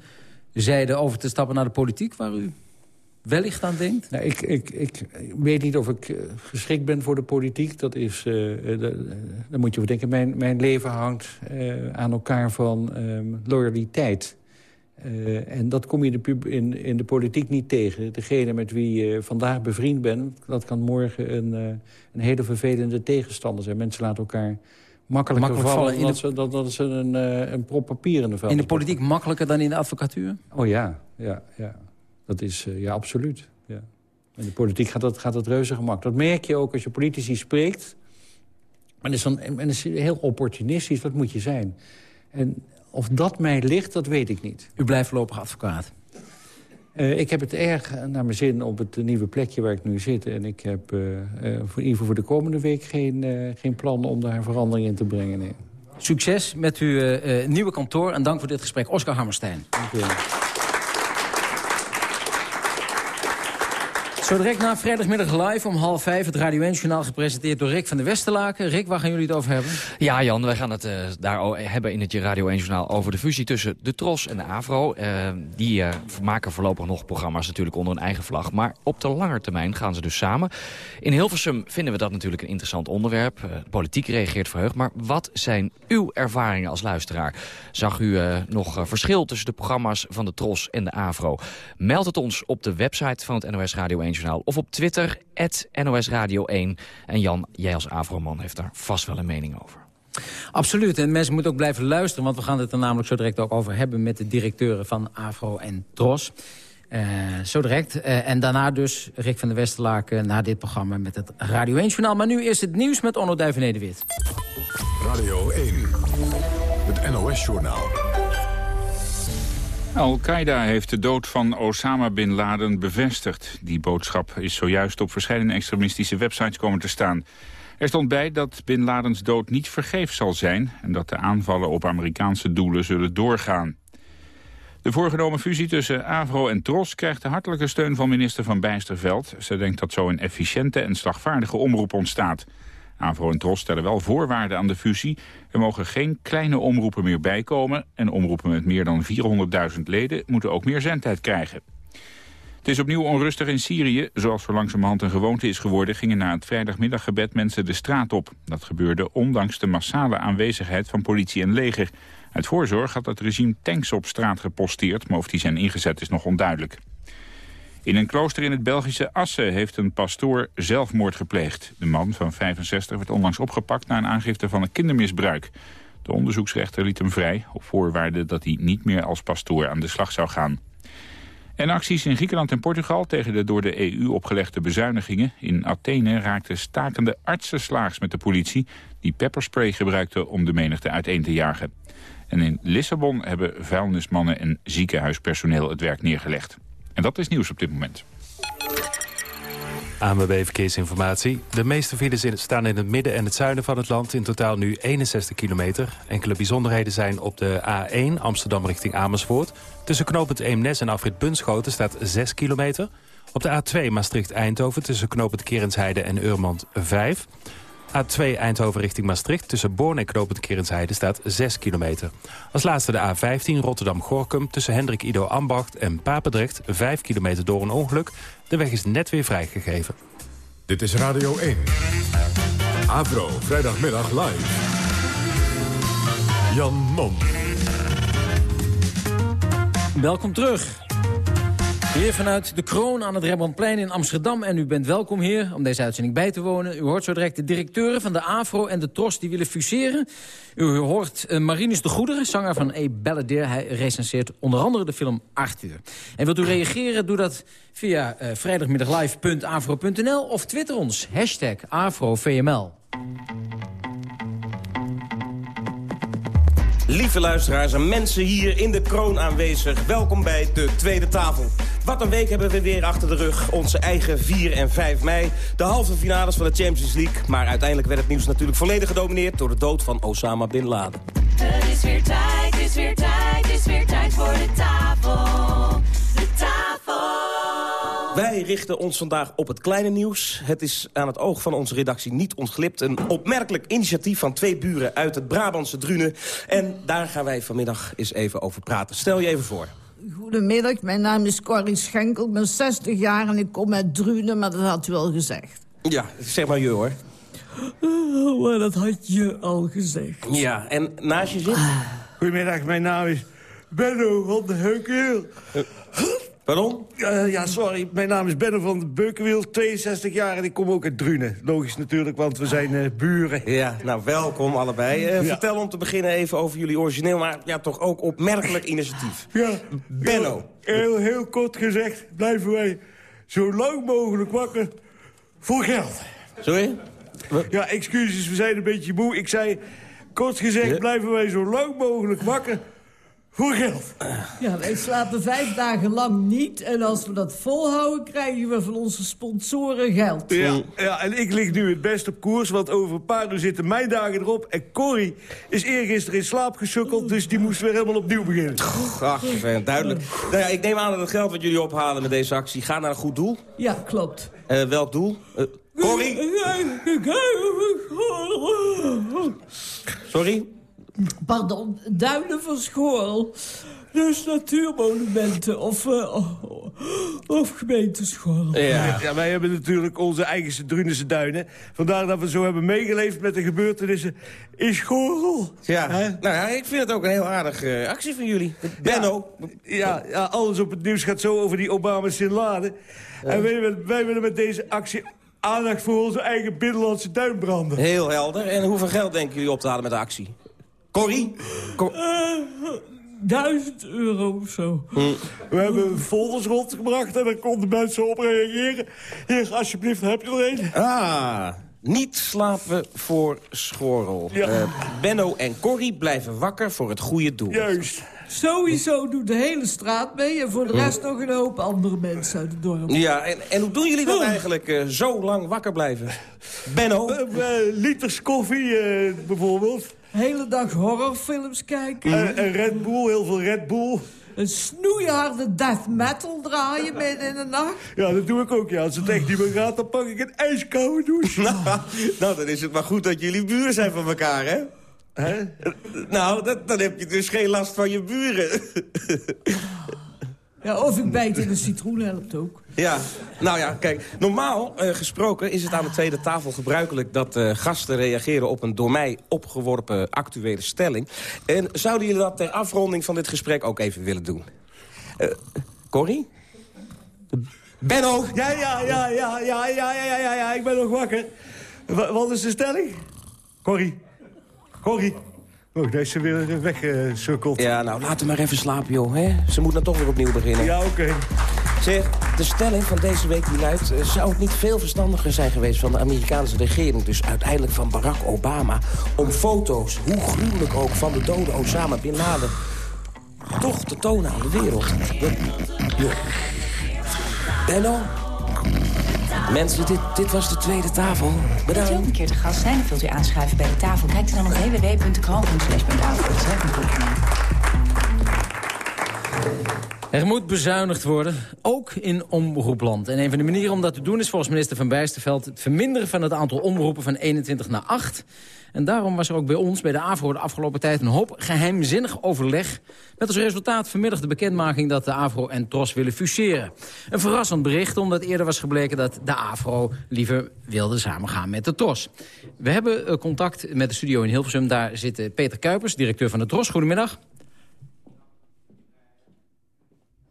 zeiden... over te stappen naar de politiek, waar u wellicht aan denkt? Nou, ik, ik, ik weet niet of ik eh, geschikt ben voor de politiek. Dat is, eh, daar moet je over denken. Mijn, mijn leven hangt aan elkaar van ehm, loyaliteit. Eh, en dat kom je in de, pub- in, in de politiek niet tegen. Degene met wie je vandaag bevriend bent... dat kan morgen een, eh, een hele vervelende tegenstander zijn. Mensen laten elkaar makkelijker Makkelijk vallen... vallen dat, dat, ze een, eh, een prop papier in de vuilnis In de politiek makkelijker dan in de advocatuur? Oh ja, ja, ja. Dat is, ja, absoluut. Ja. In de politiek gaat dat, gaat dat reuze gemak. Dat merk je ook als je politici spreekt. Men is, dan, men is heel opportunistisch, dat moet je zijn. En of dat mij ligt, dat weet ik niet. U blijft voorlopig advocaat. Eh, ik heb het erg naar mijn zin op het nieuwe plekje waar ik nu zit. En ik heb eh, eh, voor, geval voor de komende week geen, geen plan om daar verandering in te brengen. Nee. Succes met uw uh, nieuwe kantoor en dank voor dit gesprek. Oscar Hammerstein. Dank u wel. Zo direct na vrijdagmiddag live om half vijf... het Radio 1-journaal gepresenteerd door Rick van der Westerlaken. Rick, waar gaan jullie het over hebben? Ja, Jan, wij gaan het uh, daar hebben in het Radio 1-journaal... over de fusie tussen de TROS en de AVRO. Uh, die uh, maken voorlopig nog programma's natuurlijk onder een eigen vlag. Maar op de lange termijn gaan ze dus samen. In Hilversum vinden we dat natuurlijk een interessant onderwerp. politiek reageert verheugd. Maar wat zijn uw ervaringen als luisteraar? Zag u nog verschil tussen de programma's van de TROS en de AVRO? Meld het ons op de website van het NOS Radio 1 of op Twitter, NOS Radio 1. En Jan, jij als Avroman heeft daar vast wel een mening over. Absoluut. En mensen moeten ook blijven luisteren... want we gaan het er namelijk zo direct ook over hebben... met de directeuren van Avro en Tros. Uh, zo direct. Uh, en daarna dus Rick van der Westerlaken na dit programma met het Radio 1-journaal. Maar nu eerst het nieuws met Onno Duivenede-Wit. Radio 1, het NOS-journaal. Al-Qaeda heeft de dood van Osama Bin Laden bevestigd. Die boodschap is zojuist op verschillende extremistische websites komen te staan. Er stond bij dat Bin Ladens dood niet vergeefs zal zijn... en dat de aanvallen op Amerikaanse doelen zullen doorgaan. De voorgenomen fusie tussen AVRO en TROS krijgt de hartelijke steun van minister Van Bijsterveld. Ze denkt dat zo een efficiënte en slagvaardige omroep ontstaat. AVRO en TROS stellen wel voorwaarden aan de fusie. Er mogen geen kleine omroepen meer bijkomen... en omroepen met meer dan 400.000 leden moeten ook meer zendtijd krijgen. Het is opnieuw onrustig in Syrië. Zoals zo langzamerhand een gewoonte is geworden... gingen na het vrijdagmiddaggebed mensen de straat op. Dat gebeurde ondanks de massale aanwezigheid van politie en leger. Uit voorzorg had het regime tanks op straat geposteerd... maar of die zijn ingezet is nog onduidelijk. In een klooster in het Belgische Assen heeft een pastoor zelfmoord gepleegd. De man van 65 werd onlangs opgepakt na een aangifte van een kindermisbruik. De onderzoeksrechter liet hem vrij op voorwaarde dat hij niet meer als pastoor aan de slag zou gaan. En acties in Griekenland en Portugal tegen de door de EU opgelegde bezuinigingen. In Athene raakten stakende artsen slaags met de politie... die pepperspray gebruikten om de menigte uiteen te jagen. En in Lissabon hebben vuilnismannen en ziekenhuispersoneel het werk neergelegd. En dat is nieuws op dit moment. ANWB Verkeersinformatie. De meeste files staan in het midden en het zuiden van het land. In totaal nu 61 kilometer. Enkele bijzonderheden zijn op de A1 Amsterdam richting Amersfoort. Tussen knooppunt Eemnes en afrit Bunschoten staat 6 kilometer. Op de A2 Maastricht-Eindhoven tussen knooppunt Kerensheide en Urmond 5. A2 Eindhoven richting Maastricht. Tussen Born en Knopend Kerensheide staat 6 kilometer. Als laatste de A15 Rotterdam-Gorkum. Tussen Hendrik Ido Ambacht en Papendrecht. 5 kilometer door een ongeluk. De weg is net weer vrijgegeven. Dit is Radio 1. Avro, vrijdagmiddag live. Jan Mom. Welkom terug. Hier vanuit de Kroon aan het Rembrandtplein in Amsterdam. En u bent welkom hier om deze uitzending bij te wonen. U hoort zo direct de directeuren van de AFRO en de TROS die willen fuseren. U hoort uh, Marinus de Goedere, zanger van A Balladeer. Hij recenseert onder andere de film Arthur. En wilt u reageren, doe dat via uh, vrijdagmiddaglive.afro.nl of twitter ons. Hashtag AfroVML. Lieve luisteraars en mensen hier in de kroon aanwezig, welkom bij de Tweede Tafel. Wat een week hebben we weer achter de rug. Onze eigen 4 en 5 mei. De halve finales van de Champions League. Maar uiteindelijk werd het nieuws natuurlijk volledig gedomineerd... door de dood van Osama Bin Laden. Het is weer tijd, het is weer tijd, het is weer tijd voor de tafel. Wij richten ons vandaag op het kleine nieuws. Het is aan het oog van onze redactie niet ontglipt. Een opmerkelijk initiatief van twee buren uit het Brabantse Drunen. En daar gaan wij vanmiddag eens even over praten. Stel je even voor. Goedemiddag, mijn naam is Corrie Schenkel. Ik ben 60 jaar en ik kom uit Drunen, maar dat had u al gezegd. Ja, zeg maar je hoor. Oh, maar dat had je al gezegd. Ja, en naast je zit? Goedemiddag, mijn naam is Benno van de Heukel. Pardon? Uh, ja, sorry. Mijn naam is Benno van de Beukenwiel, 62 jaar en ik kom ook uit Drunen. Logisch natuurlijk, want we zijn uh, buren. Ja, nou welkom allebei. Uh, ja. Vertel om te beginnen even over jullie origineel, maar ja, toch ook opmerkelijk initiatief. Ja. Benno. Heel, heel kort gezegd blijven wij zo lang mogelijk wakker voor geld. Sorry? Ja, excuses, we zijn een beetje moe. Ik zei, kort gezegd ja. blijven wij zo lang mogelijk wakker Voor geld. Ja, wij slapen vijf dagen lang niet. En als we dat volhouden, krijgen we van onze sponsoren geld. Ja, ja, en ik lig nu het best op koers, want over een paar uur zitten mijn dagen erop. En Corrie is eergisteren in slaap gesukkeld, dus die moest weer helemaal opnieuw beginnen. Ach, duidelijk. Nou ja, ik neem aan dat het geld wat jullie ophalen met deze actie... gaat naar een goed doel. Ja, klopt. Eh, welk doel? Eh, Corrie? Sorry? Pardon, duinen van Schoorl. Dus natuurmonumenten of, uh, of gemeenteschool. Ja. ja. wij hebben natuurlijk onze eigen Drunense duinen. Vandaar dat we zo hebben meegeleefd met de gebeurtenissen in Schorl. Ja, nou ja, ik vind het ook een heel aardige uh, actie van jullie. Benno. Ja, ja, alles op het nieuws gaat zo over die Obama Bin Laden. En wij, wij willen met deze actie aandacht voor onze eigen binnenlandse duinbranden. Heel helder. En hoeveel geld denken jullie op te halen met de actie? Corrie? Cor uh, duizend euro of zo. Hm. We hebben folders rondgebracht en daar konden mensen op reageren. Hier, alsjeblieft, heb je er een? Ah, niet slapen voor Schorrel. Ja. Uh, Benno en Corrie blijven wakker voor het goede doel. Juist. Sowieso doet de hele straat mee... en voor de rest nog een hoop andere mensen uit het dorp. Ja, en, en hoe doen jullie dat eigenlijk, uh, zo lang wakker blijven? Benno? Uh, liters koffie, bijvoorbeeld. Hele dag horrorfilms kijken. En, en Red Bull, heel veel Red Bull. Een snoeiharde death metal draaien midden in de nacht. Ja, dat doe ik ook, ja. Als het echt niet meer gaat, dan pak ik een ijskoude douche. nou, nou, dan is het maar goed dat jullie buren zijn van elkaar, hè? Hè? Nou, dat, dan heb je dus geen last van je buren. Ja, of ik bijt in de citroen helpt ook. Ja, nou ja, kijk, normaal uh, gesproken is het aan de tweede tafel gebruikelijk... dat uh, gasten reageren op een door mij opgeworpen actuele stelling. En zouden jullie dat ter afronding van dit gesprek ook even willen doen? Uh, Corrie? Benno? Ja, ja, ja, ja, ja, ja, ja, ja, ja, ik ben nog wakker. W wat is de stelling? Corrie? Corrie? Oh, daar is ze weer weggesukkeld. Ja, nou, laat hem maar even slapen, joh. Hè? Ze moet dan toch weer opnieuw beginnen. Ja, oké. Okay. Zeg, de stelling van deze week die luidt... Uh, zou het niet veel verstandiger zijn geweest van de Amerikaanse regering... dus uiteindelijk van Barack Obama... om foto's, hoe gruwelijk ook, van de dode Osama Bin Laden... toch te tonen aan de wereld? Ja. Benno? Mensen, dit, dit was de tweede tafel. Bedankt. Wilt u ook een keer te gast zijn? Of wilt u aanschuiven bij de tafel? Kijk dan op www.kroon.nl. Er moet bezuinigd worden, ook in omroepland. En een van de manieren om dat te doen is volgens minister Van Bijsterveld... het verminderen van het aantal omroepen van 21 naar 8. En daarom was er ook bij ons, bij de AVRO, de afgelopen tijd... een hoop geheimzinnig overleg... met als resultaat vanmiddag de bekendmaking dat de AVRO en TROS willen fuseren. Een verrassend bericht, omdat eerder was gebleken... dat de AVRO liever wilde samengaan met de TROS. We hebben contact met de studio in Hilversum. Daar zit Peter Kuipers, directeur van de TROS. Goedemiddag.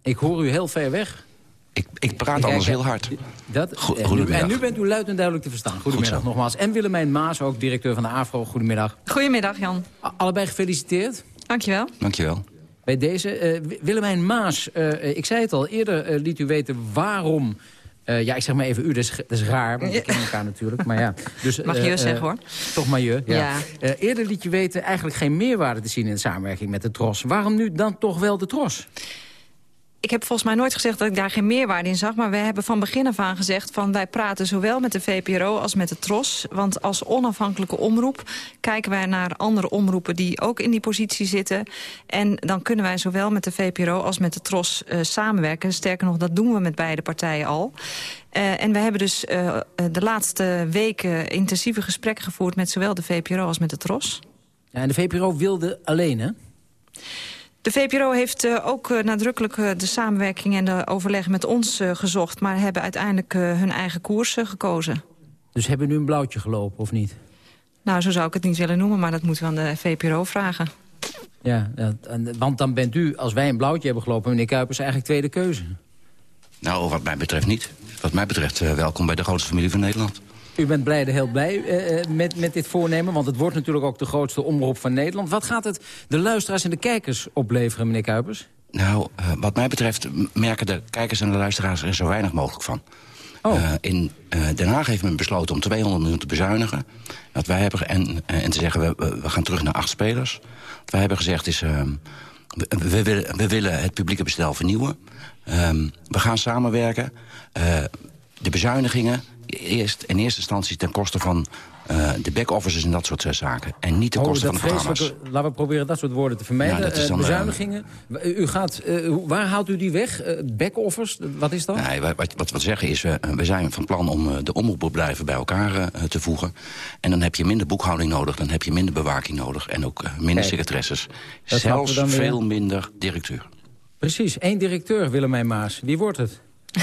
Ik hoor u heel ver weg. Ik, ik praat ik, anders heel hard. Dat, Goedemiddag. En nu bent u luid en duidelijk te verstaan. Goedemiddag Goed nogmaals. En Willemijn Maas, ook directeur van de AVRO. Goedemiddag. Goedemiddag, Jan. Allebei gefeliciteerd. Dankjewel. Dankjewel. Bij deze, uh, Willemijn Maas, uh, ik zei het al, eerder uh, liet u weten waarom... ja, ik zeg maar even u, dat is, dat is raar, want we kennen elkaar natuurlijk. Maar ja, dus, Mag je zeggen, hoor. Toch maar je, ja. ja. eerder liet je weten eigenlijk geen meerwaarde te zien in de samenwerking met de TROS. Waarom nu dan toch wel de TROS? Ik heb volgens mij nooit gezegd dat ik daar geen meerwaarde in zag. Maar we hebben van begin af aan gezegd van wij praten zowel met de VPRO als met de TROS. Want als onafhankelijke omroep kijken wij naar andere omroepen die ook in die positie zitten. En dan kunnen wij zowel met de VPRO als met de TROS uh, samenwerken. Sterker nog, dat doen we met beide partijen al. Uh, en we hebben dus uh, de laatste weken intensieve gesprekken gevoerd... met zowel de VPRO als met de TROS. Ja, en de VPRO wilde alleen, hè? De VPRO heeft uh, ook uh, nadrukkelijk uh, de samenwerking en de overleg met ons gezocht... maar hebben uiteindelijk hun eigen koers gekozen. Dus hebben nu een blauwtje gelopen, of niet? Nou, zo zou ik het niet willen noemen, maar dat moeten we aan de VPRO vragen. Ja, want dan bent u, als wij een blauwtje hebben gelopen... meneer Kuipers, eigenlijk tweede keuze. Nou, wat mij betreft niet. Wat mij betreft, welkom bij de grootste familie van Nederland. U bent blijde heel blij uh, met, met dit voornemen, want het wordt natuurlijk ook de grootste omroep van Nederland. Wat gaat het de luisteraars en de kijkers opleveren, meneer Kuipers? Nou, uh, wat mij betreft merken de kijkers en de luisteraars er zo weinig mogelijk van. Oh. Uh, in Den Haag heeft men besloten om 200 miljoen te bezuinigen. Wat wij hebben, en, en te zeggen, we, we gaan terug naar acht spelers. Wat wij hebben gezegd is, we, we willen, we willen het publieke bestel vernieuwen. Ehm, we gaan samenwerken. Eh, de bezuinigingen eerst in eerste instantie ten koste van eh, de back-offices en dat soort eh, zaken. En niet ten Oh, koste van de programma's. Laten we proberen dat soort woorden te vermijden. Ja, dat is Eh, dan, bezuinigingen. U gaat, eh, waar haalt u die weg? Eh, Back-offers? Wat is dat? Nee, wat, wat we zeggen is, we, we zijn van plan om de omroepbedrijven bij elkaar te voegen. En dan heb je minder boekhouding nodig, dan heb je minder bewaking nodig... en ook minder Kijk, secretaresses. Zelfs weer. veel minder directeur. Precies, één directeur, Willemijn Maas. Wie wordt het?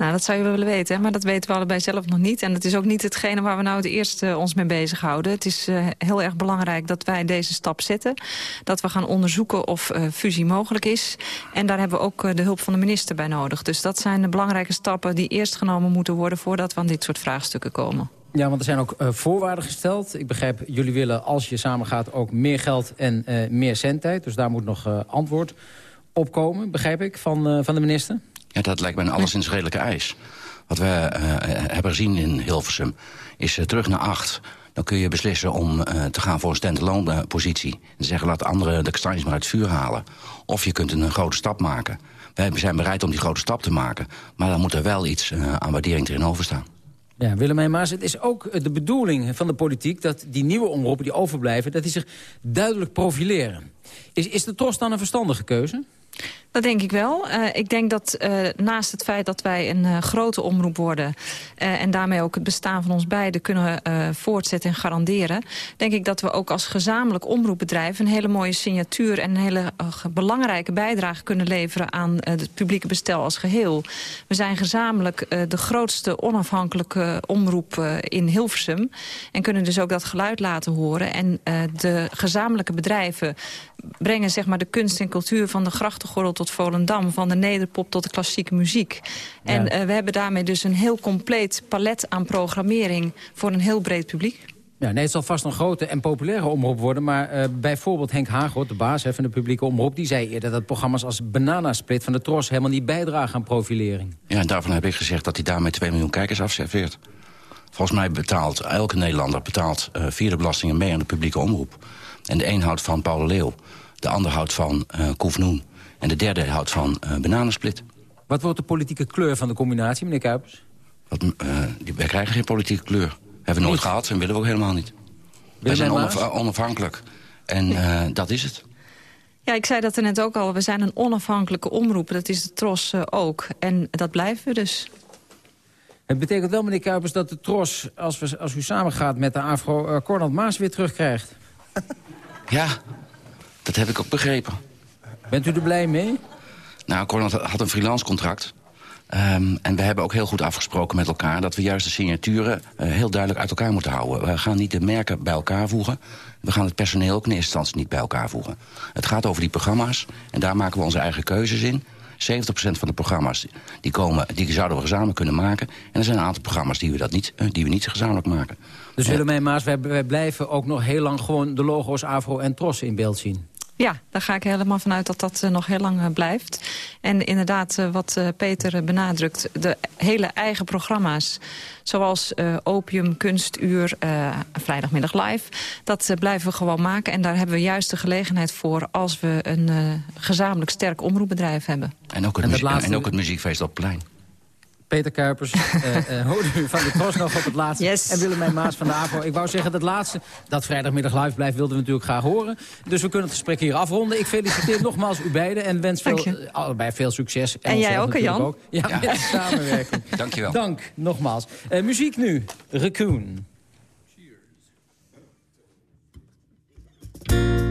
Nou, dat zou je wel willen weten, maar dat weten we allebei zelf nog niet. En het is ook niet hetgene waar we nou het eerst eh, ons mee bezighouden. Het is eh, heel erg belangrijk dat wij deze stap zetten. Dat we gaan onderzoeken of eh, fusie mogelijk is. En daar hebben we ook de hulp van de minister bij nodig. Dus dat zijn de belangrijke stappen die eerst genomen moeten worden... voordat we aan dit soort vraagstukken komen. Ja, want er zijn ook voorwaarden gesteld. Ik begrijp, jullie willen als je samen gaat ook meer geld en eh, meer zendtijd. Dus daar moet nog antwoord op komen, begrijp ik, van, van de minister. Ja, dat lijkt me een alleszins redelijke eis. Wat we eh, hebben gezien in Hilversum is eh, terug naar acht. Dan kun je beslissen om eh, te gaan voor een stand-alone eh, positie. En zeggen, laat anderen de kastanjes maar uit het vuur halen. Of je kunt een, eh, grote stap maken. Wij zijn bereid om die grote stap te maken. Maar dan moet er wel iets eh, aan waardering tegenover staan. Ja, Willemijn Maas, het is ook eh, de bedoeling van de politiek... dat die nieuwe omroepen die overblijven, dat die zich duidelijk profileren. Is, is de Tros dan een verstandige keuze? Dat denk ik wel. Eh, ik denk dat eh, naast het feit dat wij een eh, grote omroep worden... en daarmee ook het bestaan van ons beiden kunnen voortzetten en garanderen... denk ik dat we ook als gezamenlijk omroepbedrijf... een hele mooie signatuur en een hele belangrijke bijdrage kunnen leveren... aan het publieke bestel als geheel. We zijn gezamenlijk de grootste onafhankelijke omroep in Hilversum... en kunnen dus ook dat geluid laten horen. En de gezamenlijke bedrijven brengen zeg maar, de kunst en cultuur van de grachtengordel tot Volendam... van de nederpop tot de klassieke muziek. En Ja. eh, we hebben daarmee dus een heel compleet palet aan programmering... voor een heel breed publiek. Ja, nee, het zal vast een grote en populaire omroep worden... maar eh, bijvoorbeeld Henk Haaghoort, de baas hè, van de publieke omroep... die zei eerder dat programma's als Bananasplit van de Tros... helemaal niet bijdragen aan profilering. Ja, en daarvan heb ik gezegd dat hij daarmee 2 miljoen kijkers afserveert. Volgens mij betaalt elke Nederlander betaalt, eh, via de belastingen mee aan de publieke omroep. En de een houdt van Paul Leeuw, de ander houdt van eh Koef Noen... en de derde houdt van eh Bananensplit. Wat wordt de politieke kleur van de combinatie, meneer Kuipers? Wat, eh, die, wij krijgen geen politieke kleur. Hebben we nooit gehad en willen we ook helemaal niet. Wij Willemijn zijn onaf- onafhankelijk. En eh, dat is het. Ja, ik zei dat er net ook al. We zijn een onafhankelijke omroep. Dat is de Tros ook. En dat blijven we dus. Het betekent wel, meneer Kuipers, dat de Tros, als, we, als u samengaat met de Afro... Uh, Cornald Maas weer terugkrijgt. Ja, dat heb ik ook begrepen. Bent u er blij mee? Nou, Cornel had een freelance contract. Ehm, en we hebben ook heel goed afgesproken met elkaar... dat we juist de signaturen eh, heel duidelijk uit elkaar moeten houden. We gaan niet de merken bij elkaar voegen. We gaan het personeel ook in eerste instantie niet bij elkaar voegen. Het gaat over die programma's. En daar maken we onze eigen keuzes in. 70% van de programma's die komen, die zouden we gezamenlijk kunnen maken. En er zijn een aantal programma's die we, dat niet, eh, die we niet gezamenlijk maken. Dus Willemijn Maas, wij, wij blijven ook nog heel lang... gewoon de logo's Afro en Tros in beeld zien. Ja, daar ga ik helemaal vanuit dat dat eh, nog heel lang eh, blijft. En inderdaad, eh, wat eh, Peter benadrukt, de hele eigen programma's... zoals eh, Opium, Kunstuur, eh, Vrijdagmiddag Live... dat blijven we gewoon maken. En daar hebben we juist de gelegenheid voor... als we een eh, gezamenlijk sterk omroepbedrijf hebben. En ook het, En dat muzie- laatste- en ook het muziekfeest op het plein. Peter Kuipers, eh eh hoorde u van de Tros nog op het laatste. En Willemijn Maas van de AVO. Ik wou zeggen, dat laatste, dat vrijdagmiddag live blijft... wilden we natuurlijk graag horen. Dus we kunnen het gesprek hier afronden. Ik feliciteer nogmaals u beiden en wens veel, eh, allebei veel succes. En jij ook, Jan? Ook. Ja, Ja. met de samenwerking. Dankjewel. Dank, nogmaals. Eh, muziek nu, Raccoon. Oh,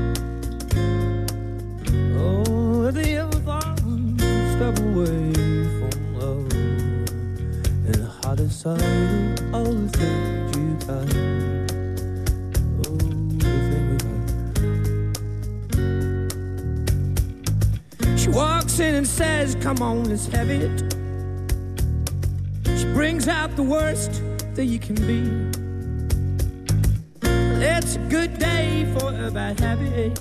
all the things you got? The thing we got. She walks in and says, Come on, let's have it. She brings out the worst that you can be. It's a good day for a bad habit.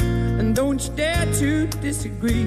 And don't you dare to disagree.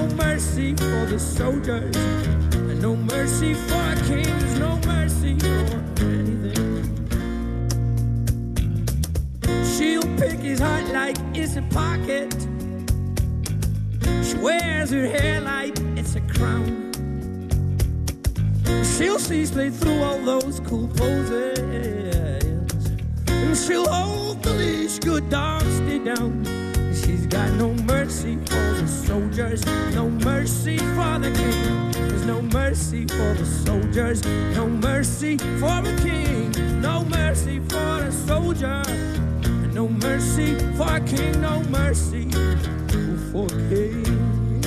No mercy for the soldiers, and no mercy for kings, no mercy for anything. She'll pick his heart like it's a pocket. She wears her hair like it's a crown. She'll see straight through all those cool poses. And she'll hold the leash, good dog, stay down. She's got no mercy for the soldiers, no mercy for the king. There's no mercy for the soldiers, no mercy for the king. No mercy for the soldier, no mercy for a king, no mercy for a king.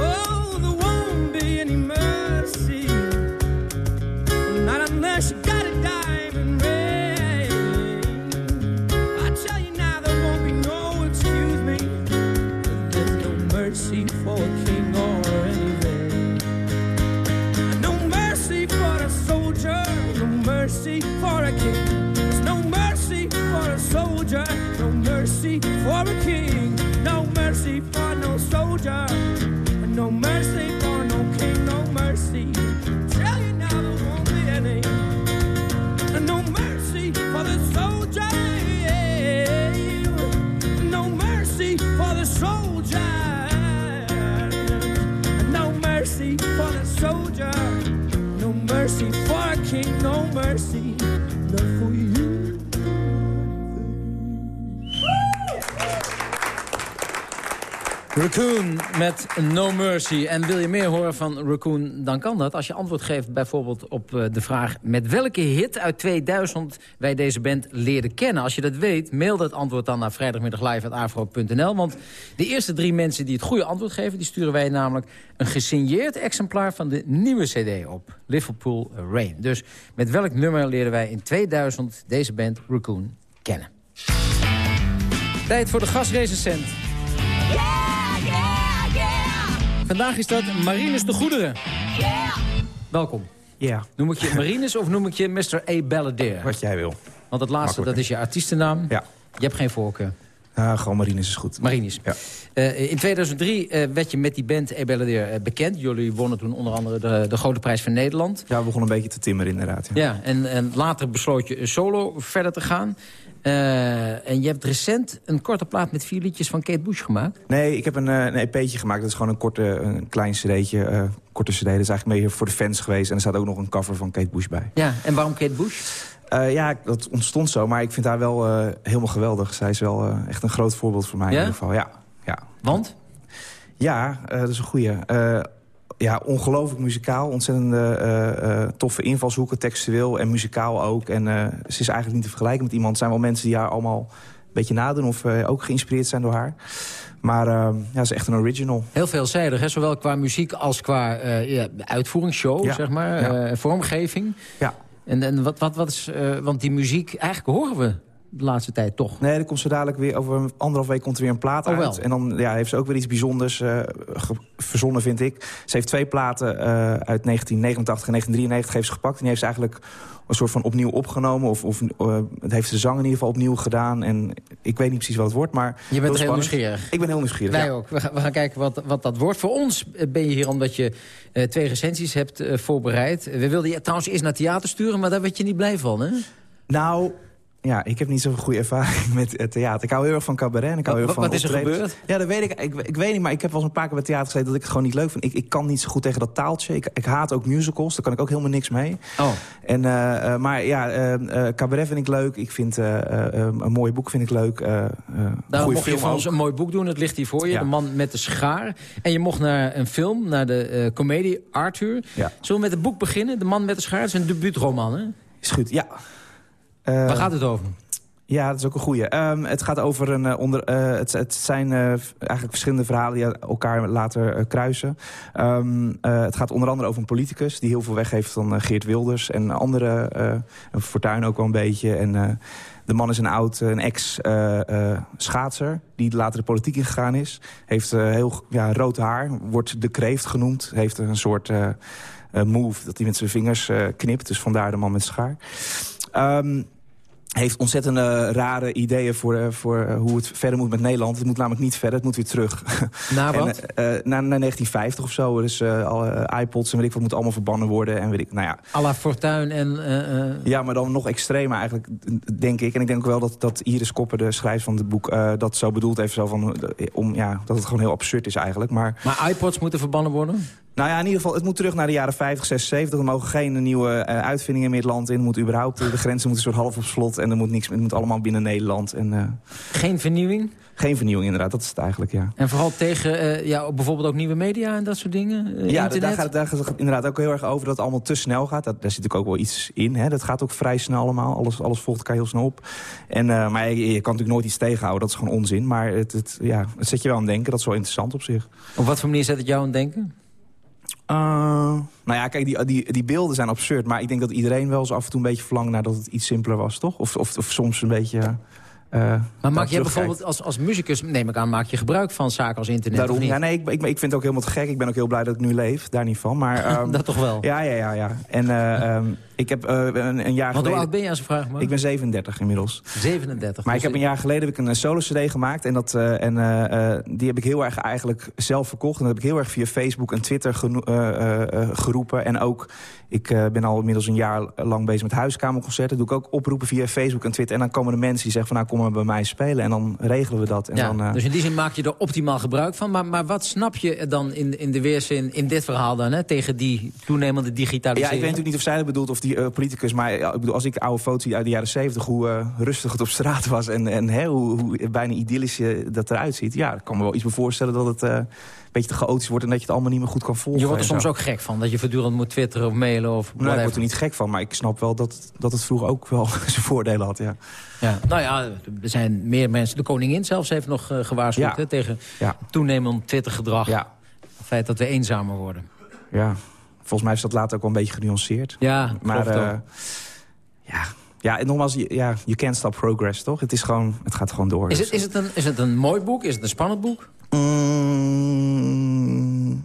Oh, there won't be any mercy. Not unless you got a diamond ring. Soldier, Raccoon met No Mercy. En wil je meer horen van Raccoon, dan kan dat. Als je antwoord geeft bijvoorbeeld op eh, de vraag... met welke hit uit 2000 wij deze band leerden kennen. Als je dat weet, mail dat antwoord dan naar vrijdagmiddaglive.afro.nl. Want de eerste drie mensen die het goede antwoord geven... die sturen wij namelijk een gesigneerd exemplaar van de nieuwe cd op. Liverpool Rain. Dus met welk nummer leerden wij in 2000 deze band Raccoon kennen? Tijd voor de gastrecensent. Vandaag is dat Marinus de Goederen. Welkom. Ja. Noem ik je Marinus of noem ik je Mr. A. Balladeer? Wat jij wil. Want het laatste, dat is je artiestennaam. Ja. Je hebt geen voorkeur. Ja, gewoon Marinus is goed. Marinus. Ja. Eh, in 2003 eh, werd je met die band A. Balladeer eh, bekend. Jullie wonnen toen onder andere de, de Grote Prijs van Nederland. Ja, we begonnen een beetje te timmeren inderdaad. Ja. Ja, en, en later besloot je solo verder te gaan. Eh, en je hebt recent een korte plaat met vier liedjes van Kate Bush gemaakt. Nee, ik heb een, eh, een EP'tje gemaakt. Dat is gewoon een, korte, een klein cd'tje. eh korte cd. Dat is eigenlijk meer voor de fans geweest. En er staat ook nog een cover van Kate Bush bij. Ja, en waarom Kate Bush? Ja, dat ontstond zo. Maar ik vind haar wel helemaal geweldig. Zij is wel echt een groot voorbeeld voor mij Ja? in ieder geval. Ja, ja. Want? Ja, dat is een goeie. Ja, ongelooflijk muzikaal. Ontzettend eh, eh, toffe invalshoeken, textueel en muzikaal ook. En eh, ze is eigenlijk niet te vergelijken met iemand. Er zijn wel mensen die haar allemaal een beetje nadoen... of ook geïnspireerd zijn door haar. Maar eh, ja, ze is echt een original. Heel veelzijdig, hè? zowel qua muziek als qua ja, uitvoeringsshow, Ja. zeg maar. Ja. vormgeving. Ja. En, en wat, wat, wat is... want die muziek, eigenlijk horen we de laatste tijd toch. Nee, er komt zo dadelijk weer over een anderhalf week komt er weer een plaat Oh, uit. En dan ja, heeft ze ook weer iets bijzonders eh, verzonnen, vind ik. Ze heeft twee platen eh, uit 1989 en 1993 heeft ze gepakt. En die heeft ze eigenlijk een soort van opnieuw opgenomen. Of, of eh, het heeft de zang in ieder geval opnieuw gedaan. En ik weet niet precies wat het wordt, maar... Je bent heel spannend. nieuwsgierig. Ik ben heel nieuwsgierig, Wij ja. ook. We gaan, we gaan kijken wat, wat dat wordt. Voor ons eh, ben je hier omdat je eh, twee recensies hebt eh, voorbereid. We wilden je trouwens eerst naar theater sturen, maar daar werd je niet blij van, hè? Nou, ja, ik heb niet zo'n goede ervaring met het theater. Ik hou heel erg van cabaret en ik hou heel erg van wat is er optredens. gebeurd? Ja, dat weet ik. ik. Ik weet niet, maar ik heb wel eens een paar keer bij theater gezeten... dat ik het gewoon niet leuk vind. Ik, ik kan niet zo goed tegen dat taaltje. Ik, ik haat ook musicals, daar kan ik ook helemaal niks mee. Oh. En, eh, eh, maar ja, eh, eh, cabaret vind ik leuk. Ik vind eh, eh, eh, een mooi boek vind ik leuk. eh eh, Daarom mocht je van ons een mooi boek doen. Het ligt hier voor je. Ja. De man met de schaar. En je mocht naar een film, naar de eh comedie Arthur. Ja. Zullen we met het boek beginnen? De man met de schaar. Het is een debuutroman, hè? Is goed, ja. Eh, Waar gaat het over? Ja, dat is ook een goeie. Ehm, het gaat over een eh, onder. eh, het, het zijn eigenlijk verschillende verhalen die elkaar later kruisen. Ehm, eh, het gaat onder andere over een politicus die heel veel weg heeft van Geert Wilders en andere. een Fortuyn ook wel een beetje. En de man is een oud, een ex-schaatser die later de politiek ingegaan is. Heeft heel ja, rood haar, wordt de kreeft genoemd. Heeft een soort move dat hij met zijn vingers knipt. Dus vandaar de man met schaar. Ehm, heeft ontzettend eh, rare ideeën voor, eh, voor eh, hoe het verder moet met Nederland. Het moet namelijk niet verder, het moet weer terug. Naar En, wat? eh, naar, naar 1950 of zo. Dus alle iPods en weet ik wat moet allemaal verbannen worden. En weet ik, nou ja. à la Fortuyn en... Ja, maar dan nog extremer eigenlijk, denk ik. En ik denk ook wel dat, dat Iris Koppen, de schrijver van het boek... dat zo bedoeld heeft, zo van, om, ja, dat het gewoon heel absurd is eigenlijk. Maar Maar iPods moeten verbannen worden? Nou ja, in ieder geval, het moet terug naar de jaren 50, 60, 70. Er mogen geen nieuwe eh, uitvindingen meer het land in. Er moet überhaupt, de grenzen moeten soort half op slot. En er moet niks, het moet allemaal binnen Nederland. En, eh, Geen vernieuwing? geen vernieuwing inderdaad, dat is het eigenlijk, ja. En vooral tegen eh, ja, bijvoorbeeld ook nieuwe media en dat soort dingen? Eh, Ja, daar gaat, daar gaat het inderdaad ook heel erg over dat het allemaal te snel gaat. Dat, daar zit natuurlijk ook wel iets in. Hè. Dat gaat ook vrij snel allemaal. Alles, alles volgt elkaar heel snel op. En, eh, maar je, je kan natuurlijk nooit iets tegenhouden. Dat is gewoon onzin. Maar het, het, ja, het zet je wel aan het denken. Dat is wel interessant op zich. Op wat voor manier zet het jou aan het denken? Uh, nou ja, kijk, die, die, die beelden zijn absurd. Maar ik denk dat iedereen wel eens af en toe een beetje verlangt... naar dat het iets simpeler was, toch? Of, of, of soms een beetje... eh, Maar maak terugkijkt. bijvoorbeeld als, als muzikus, neem ik aan, maak je gebruik van zaken als internet? Daarom, ja, nee, ik, ik, ik vind het ook helemaal te gek. Ik ben ook heel blij dat ik nu leef, daar niet van. Maar, ehm, Dat toch wel? Ja, ja, ja. ja. En eh, ehm, ik heb eh, een, een jaar Want hoe geleden... oud ben je als ik vraag maar? Ik ben 37 inmiddels. 37. Maar ik dus heb een jaar geleden heb ik een solo-cd gemaakt. En, dat, eh, en eh, die heb ik heel erg eigenlijk zelf verkocht. En dat heb ik heel erg via Facebook en Twitter geroepen. En ook, ik ben al inmiddels een jaar lang bezig met huiskamerconcerten. Doe ik ook oproepen via Facebook en Twitter. En dan komen de mensen die zeggen van nou kom maar bij mij spelen. En dan regelen we dat. En ja, dan, dus in die zin maak je er optimaal gebruik van. Maar, maar wat snap je dan in, in de weerzin, in dit verhaal dan, hè, tegen die toenemende digitalisering? Ja, ik weet natuurlijk niet of zij dat bedoelt of die politicus. Maar ik bedoel, als ik oude foto's zie uit de jaren 70, hoe eh, rustig het op straat was en, en hè, hoe, hoe bijna idyllisch dat eruit ziet. Ja, ik kan me wel iets bij voorstellen dat het eh, een beetje te chaotisch wordt en dat je het allemaal niet meer goed kan volgen. Je wordt er soms zo. ook gek van, dat je voortdurend moet twitteren of mailen of Nee, ik whatever. word er niet gek van, maar ik snap wel dat, dat het vroeger ook wel zijn voordelen had. Ja. Ja. Nou ja, er zijn meer mensen. De koningin zelfs heeft nog eh, gewaarschuwd Ja. hè, tegen Ja. toenemend Twittergedrag. Ja. Het feit dat we eenzamer worden. ja, volgens mij is dat later ook wel een beetje genuanceerd. Ja, maar eh, ja, ja, en nogmaals, je- ja, you can't stop progress, toch? Het is gewoon, het gaat gewoon door. Is het, is, het een, is het een mooi boek? Is het een spannend boek? Mm,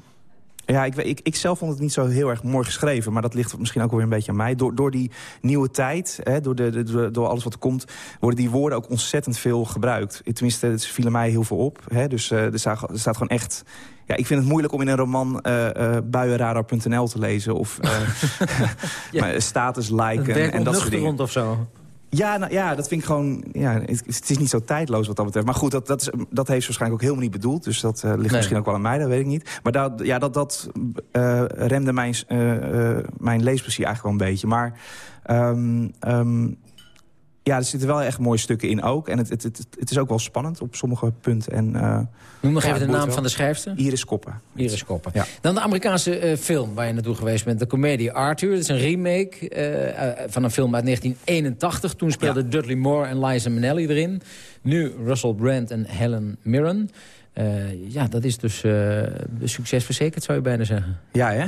ja, ik, weet- ik, ik zelf vond het niet zo heel erg mooi geschreven. Maar dat ligt misschien ook weer een beetje aan mij. Door, door die nieuwe tijd, hè, door, de, de- door, alles wat er komt... worden die woorden ook ontzettend veel gebruikt. Tenminste, het vielen mij heel veel op. Hè, dus eh, er, staat, er staat gewoon echt... Ja, ik vind het moeilijk om in een roman eh eh buienradar.nl te lezen. Of eh status liken en dat soort dingen. rond of zo. Ja, nou, ja, dat vind ik gewoon... Ja, het, het is niet zo tijdloos wat dat betreft. Maar goed, dat, dat, is, dat heeft ze waarschijnlijk ook helemaal niet bedoeld. Dus dat ligt Nee. misschien ook wel aan mij, dat weet ik niet. Maar dat, ja, dat, dat eh, remde mijn, eh, mijn leesplezier eigenlijk wel een beetje. Maar ehm, ehm, ja, er zitten wel echt mooie stukken in ook. En het, het, het, het is ook wel spannend op sommige punten. En, eh, Noem nog ja, even de naam wel. van de schrijfster. Iris Koppen. Iris Koppen. Ja. Dan de Amerikaanse eh, film waar je naartoe geweest bent. De comedie Arthur. Dat is een remake eh, van een film uit 1981. Toen speelden Dudley Moore en Liza Minnelli erin. Nu Russell Brand en Helen Mirren. Ja, dat is dus eh, succes verzekerd, zou je bijna zeggen. Ja, hè?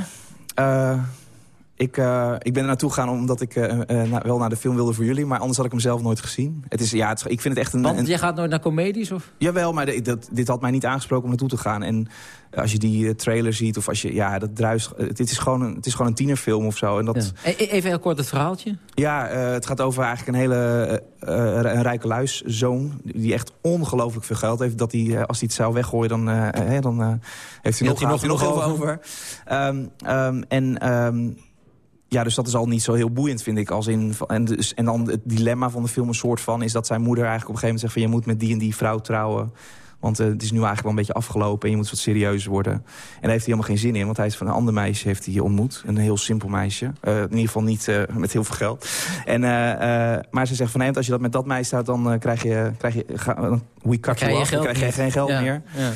Ik, eh, ik ben er naartoe gegaan omdat ik eh, eh, na- wel naar de film wilde voor jullie. Maar anders had ik hem zelf nooit gezien. Het is, ja, het ik vind het echt een... Want een jij gaat nooit naar comedies? Of? Jawel, maar dit, dat, dit had mij niet aangesproken om naartoe te gaan. En als je die trailer ziet, of als je... Ja, dat druist... Het is gewoon een, het is gewoon een tienerfilm of zo. En dat, Ja. E- e- Even heel kort het verhaaltje. ja, het gaat over eigenlijk een hele een rijke luiszoon... die echt ongelooflijk veel geld heeft. Dat hij, als hij het zou weggooien, dan, dan heeft hij nog, hij nog veel over. Ehm, ehm, en... ehm, ja, dus dat is al niet zo heel boeiend, vind ik. Als in, en, dus, en dan het dilemma van de film een soort van... is dat zijn moeder eigenlijk op een gegeven moment zegt... van je moet met die en die vrouw trouwen. Want eh, het is nu eigenlijk wel een beetje afgelopen... en je moet wat serieuzer worden. En daar heeft hij helemaal geen zin in. Want hij is van een ander meisje heeft hij ontmoet. Een heel simpel meisje. Eh, in ieder geval niet eh, met heel veel geld. En, maar ze zegt van nee, want als je dat met dat meisje staat... dan krijg je... Krijg je ga, dan, we cut krijg je off, dan krijg je geen geld Ja, meer. ja.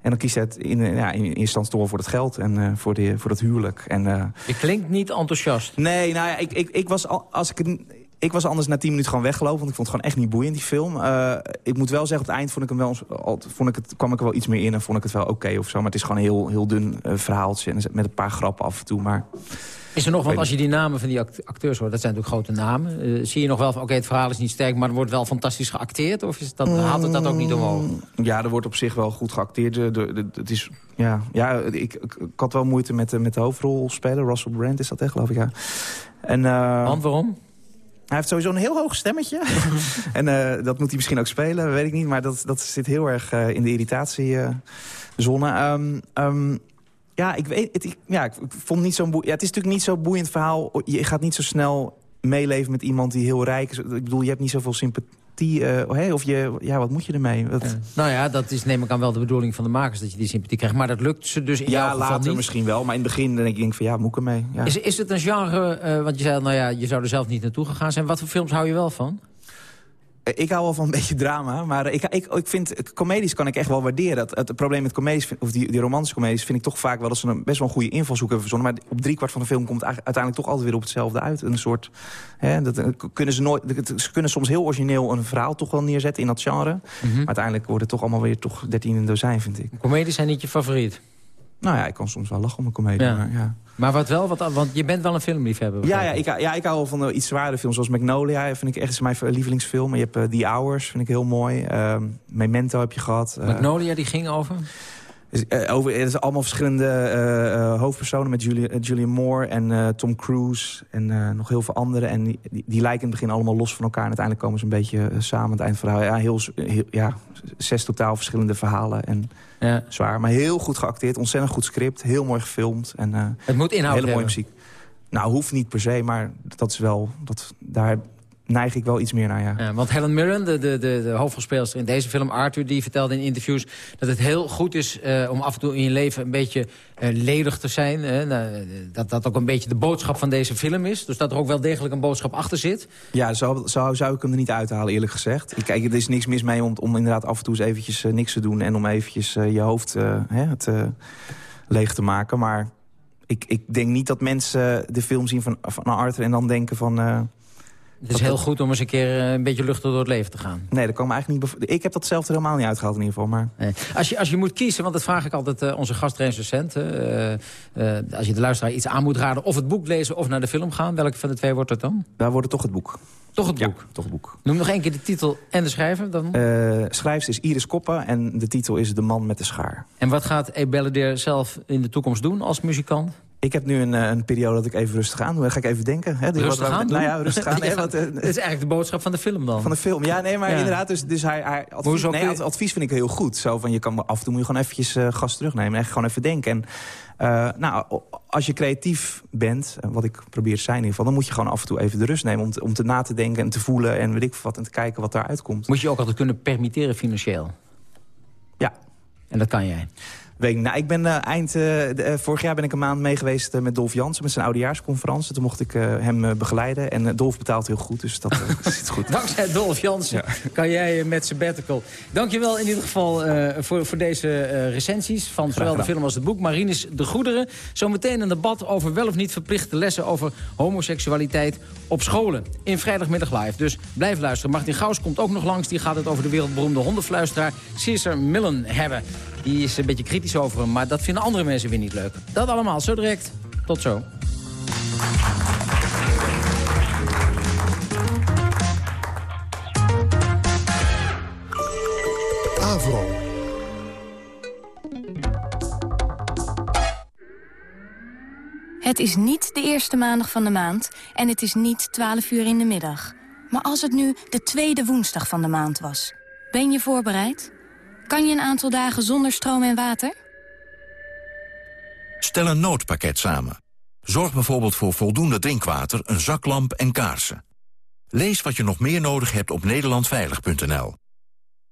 En dan kiest hij het in, ja, in, eerste instantie voor het geld en eh, voor, de, voor dat huwelijk. En, eh, Je klinkt niet enthousiast. Nee, nou ja, ik, ik, ik was al, als ik het, ik was anders na tien minuten gewoon weggelopen. Want ik vond het gewoon echt niet boeiend, die film. Eh, ik moet wel zeggen, op het eind vond ik hem wel, al- vond ik het, kwam ik er wel iets meer in. En vond ik het wel oké of zo. Maar het is gewoon een heel, heel dun verhaaltje. En met een paar grappen af en toe. Maar Is er nog, want als je die namen van die act- acteurs hoort... dat zijn natuurlijk grote namen. eh, zie je nog wel van, oké, het verhaal is niet sterk... maar er wordt wel fantastisch geacteerd? Of is dat, haalt het dat ook niet omhoog? Ja, er wordt op zich wel goed geacteerd. De- de- de- Het is, ja, ja ik, ik, had wel moeite met, de- met de hoofdrolspeler. Russell Brand is dat echt, geloof ik, ja. En, eh, Want waarom? Hij heeft sowieso een heel hoog stemmetje. en eh, dat moet hij misschien ook spelen, weet ik niet. Maar dat, dat zit heel erg in de irritatiezone. Ehm ehm, ja, ik weet het. Ik, ja, ik vond niet zo'n ja, Het is natuurlijk niet zo'n boeiend verhaal. Je gaat niet zo snel meeleven met iemand die heel rijk is. Ik bedoel, je hebt niet zoveel sympathie. eh, hè, of je, ja, wat moet je ermee? Wat, Nou ja, dat is neem ik aan wel de bedoeling van de makers... dat je die sympathie krijgt. Maar dat lukt ze dus in jouw ja, geval later niet. misschien wel. Maar in het begin denk ik van ja, moet ik ermee? Ja. Is, is het een genre, eh, want je zei nou ja, je zou er zelf niet naartoe gegaan zijn. Wat voor films hou je wel van? Eh, Ik hou wel van een beetje drama, maar ik, ik, ik vind comedies kan ik echt wel waarderen. Het, het probleem met comedies, of die, die romantische comedies, vind ik toch vaak wel dat ze een best wel een goede invalshoek hebben verzonnen. Maar op driekwart van de film komt het uiteindelijk toch altijd weer op hetzelfde uit. Een soort, hè, dat, eh, kunnen ze, nooit, ze kunnen soms heel origineel een verhaal toch wel neerzetten in dat genre. Maar uiteindelijk wordt het toch allemaal weer toch 13 in een dozijn, vind ik. Comedies zijn niet je favoriet? Nou ja, ik kan soms wel lachen om een comedie. Ja. Maar, ja. Maar wat wel, wat, want je bent wel een filmliefhebber. Ja, ja, ik, ja, ik hou van eh, iets zwaardere films. Zoals Magnolia vind ik echt mijn lievelingsfilm. Je hebt eh, The Hours, vind ik heel mooi. Ehm, Memento heb je gehad. Eh, Magnolia, die ging over? Is, eh, over, er zijn allemaal verschillende eh, eh, hoofdpersonen met Julia, eh, Julianne Moore en Tom Cruise en nog heel veel anderen. En die, die, die lijken in het begin allemaal los van elkaar. En uiteindelijk komen ze een beetje samen aan het eind van het verhaal. Ja, heel, heel, ja, zes totaal verschillende verhalen. En Ja. zwaar, maar heel goed geacteerd. Ontzettend goed script, heel mooi gefilmd. En, Het moet inhoud Hele mooie hebben. muziek. Nou, hoeft niet per se, maar dat is wel... Dat, daar neig ik wel iets meer naar, ja. Ja, want Helen Mirren, de, de, de, de hoofdrolspeelster in deze film, Arthur... die vertelde in interviews dat het heel goed is eh, om af en toe in je leven... een beetje eh, ledig te zijn. hè. Nou, eh, dat dat ook een beetje de boodschap van deze film is. Dus dat er ook wel degelijk een boodschap achter zit. Ja, zo, zo zou ik hem er niet uithalen, eerlijk gezegd. Ik, kijk, er is niks mis mee om, om inderdaad af en toe eens eventjes niks te doen... en om eventjes je hoofd hè, te, leeg te maken. Maar ik, ik denk niet dat mensen de film zien van, van Arthur en dan denken van... Het is heel goed om eens een keer eh, een beetje luchtig door het leven te gaan. nee, dat kan me eigenlijk niet... Ik heb dat zelf er helemaal niet uitgehaald in ieder geval, maar... Nee. Als, je, als je moet kiezen, want dat vraag ik altijd eh, onze gastrecensenten... eh, eh, als je de luisteraar iets aan moet raden... of het boek lezen of naar de film gaan... welke van de twee wordt dat dan? Daar wordt het toch het boek. Toch het boek? toch het boek. Noem nog één keer de titel en de schrijver. Dan. Schrijfster is Iris Koppen en de titel is De Man met de Schaar. En wat gaat E. Belladeer zelf in de toekomst doen als muzikant? Ik heb nu een, eh, een periode dat ik even rustig aan doe. Dan ga ik even denken. Hè, Dus Rustig wat- aan Nou ja, rustig aan. Ja, want, eh, dat is eigenlijk de boodschap van de film dan. van de film. Ja, nee, maar Ja. inderdaad. Dus, dus hij, hij advies, nee, je- advies vind ik heel goed. Zo van, je kan af en toe moet je gewoon eventjes eh, gas terugnemen. En echt gewoon even denken. En, nou, als je creatief bent, wat ik probeer te zijn in ieder geval... dan moet je gewoon af en toe even de rust nemen om te, om te na te denken en te voelen... en weet ik wat, en te kijken wat daaruit komt. Moet je ook altijd kunnen permitteren financieel? Ja. En dat kan jij? Weet ik, nou, ik ben eh, eind... eh, de- eh, vorig jaar ben ik een maand mee geweest met Dolf Jansen... met zijn oudejaarsconferentie. Toen mocht ik hem begeleiden. En Dolf betaalt heel goed, dus dat zit goed. Dankzij Dolf Jansen kan jij met sabbatical. Dankjewel in ieder geval voor, voor deze recensies... van zowel de film als het boek. Marinus de Goederen. Zometeen een debat over wel of niet verplichte lessen... over homoseksualiteit op scholen. In Vrijdagmiddag Live. Dus blijf luisteren. Martin Gauws komt ook nog langs. Die gaat het over de wereldberoemde hondenfluisteraar Caesar Millen hebben. Die is een beetje kritisch over hem, maar dat vinden andere mensen weer niet leuk. Dat allemaal zo direct. Tot zo. Avro. Het is niet de eerste maandag van de maand en het is niet 12 uur in de middag. Maar als het nu de tweede woensdag van de maand was, ben je voorbereid? Kan je een aantal dagen zonder stroom en water? Stel een noodpakket samen. Zorg bijvoorbeeld voor voldoende drinkwater, een zaklamp en kaarsen. Lees wat je nog meer nodig hebt op nederlandveilig.nl.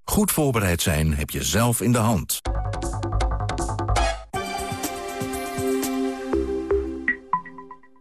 Goed voorbereid zijn heb je zelf in de hand.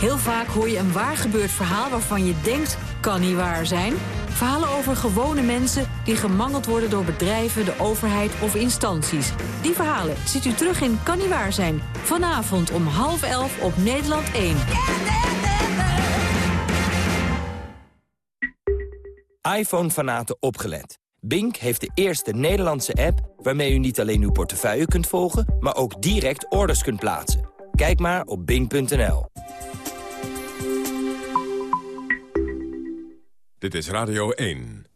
Heel vaak hoor je een waar gebeurd verhaal waarvan je denkt, kan niet waar zijn. Verhalen over gewone mensen die gemangeld worden door bedrijven, de overheid of instanties. Die verhalen ziet u terug in Kan niet waar zijn. Vanavond om half elf op Nederland 1. iPhone-fanaten opgelet. Bink heeft de eerste Nederlandse app waarmee u niet alleen uw portefeuille kunt volgen... maar ook direct orders kunt plaatsen. Kijk maar op bink.nl. Dit is Radio 1.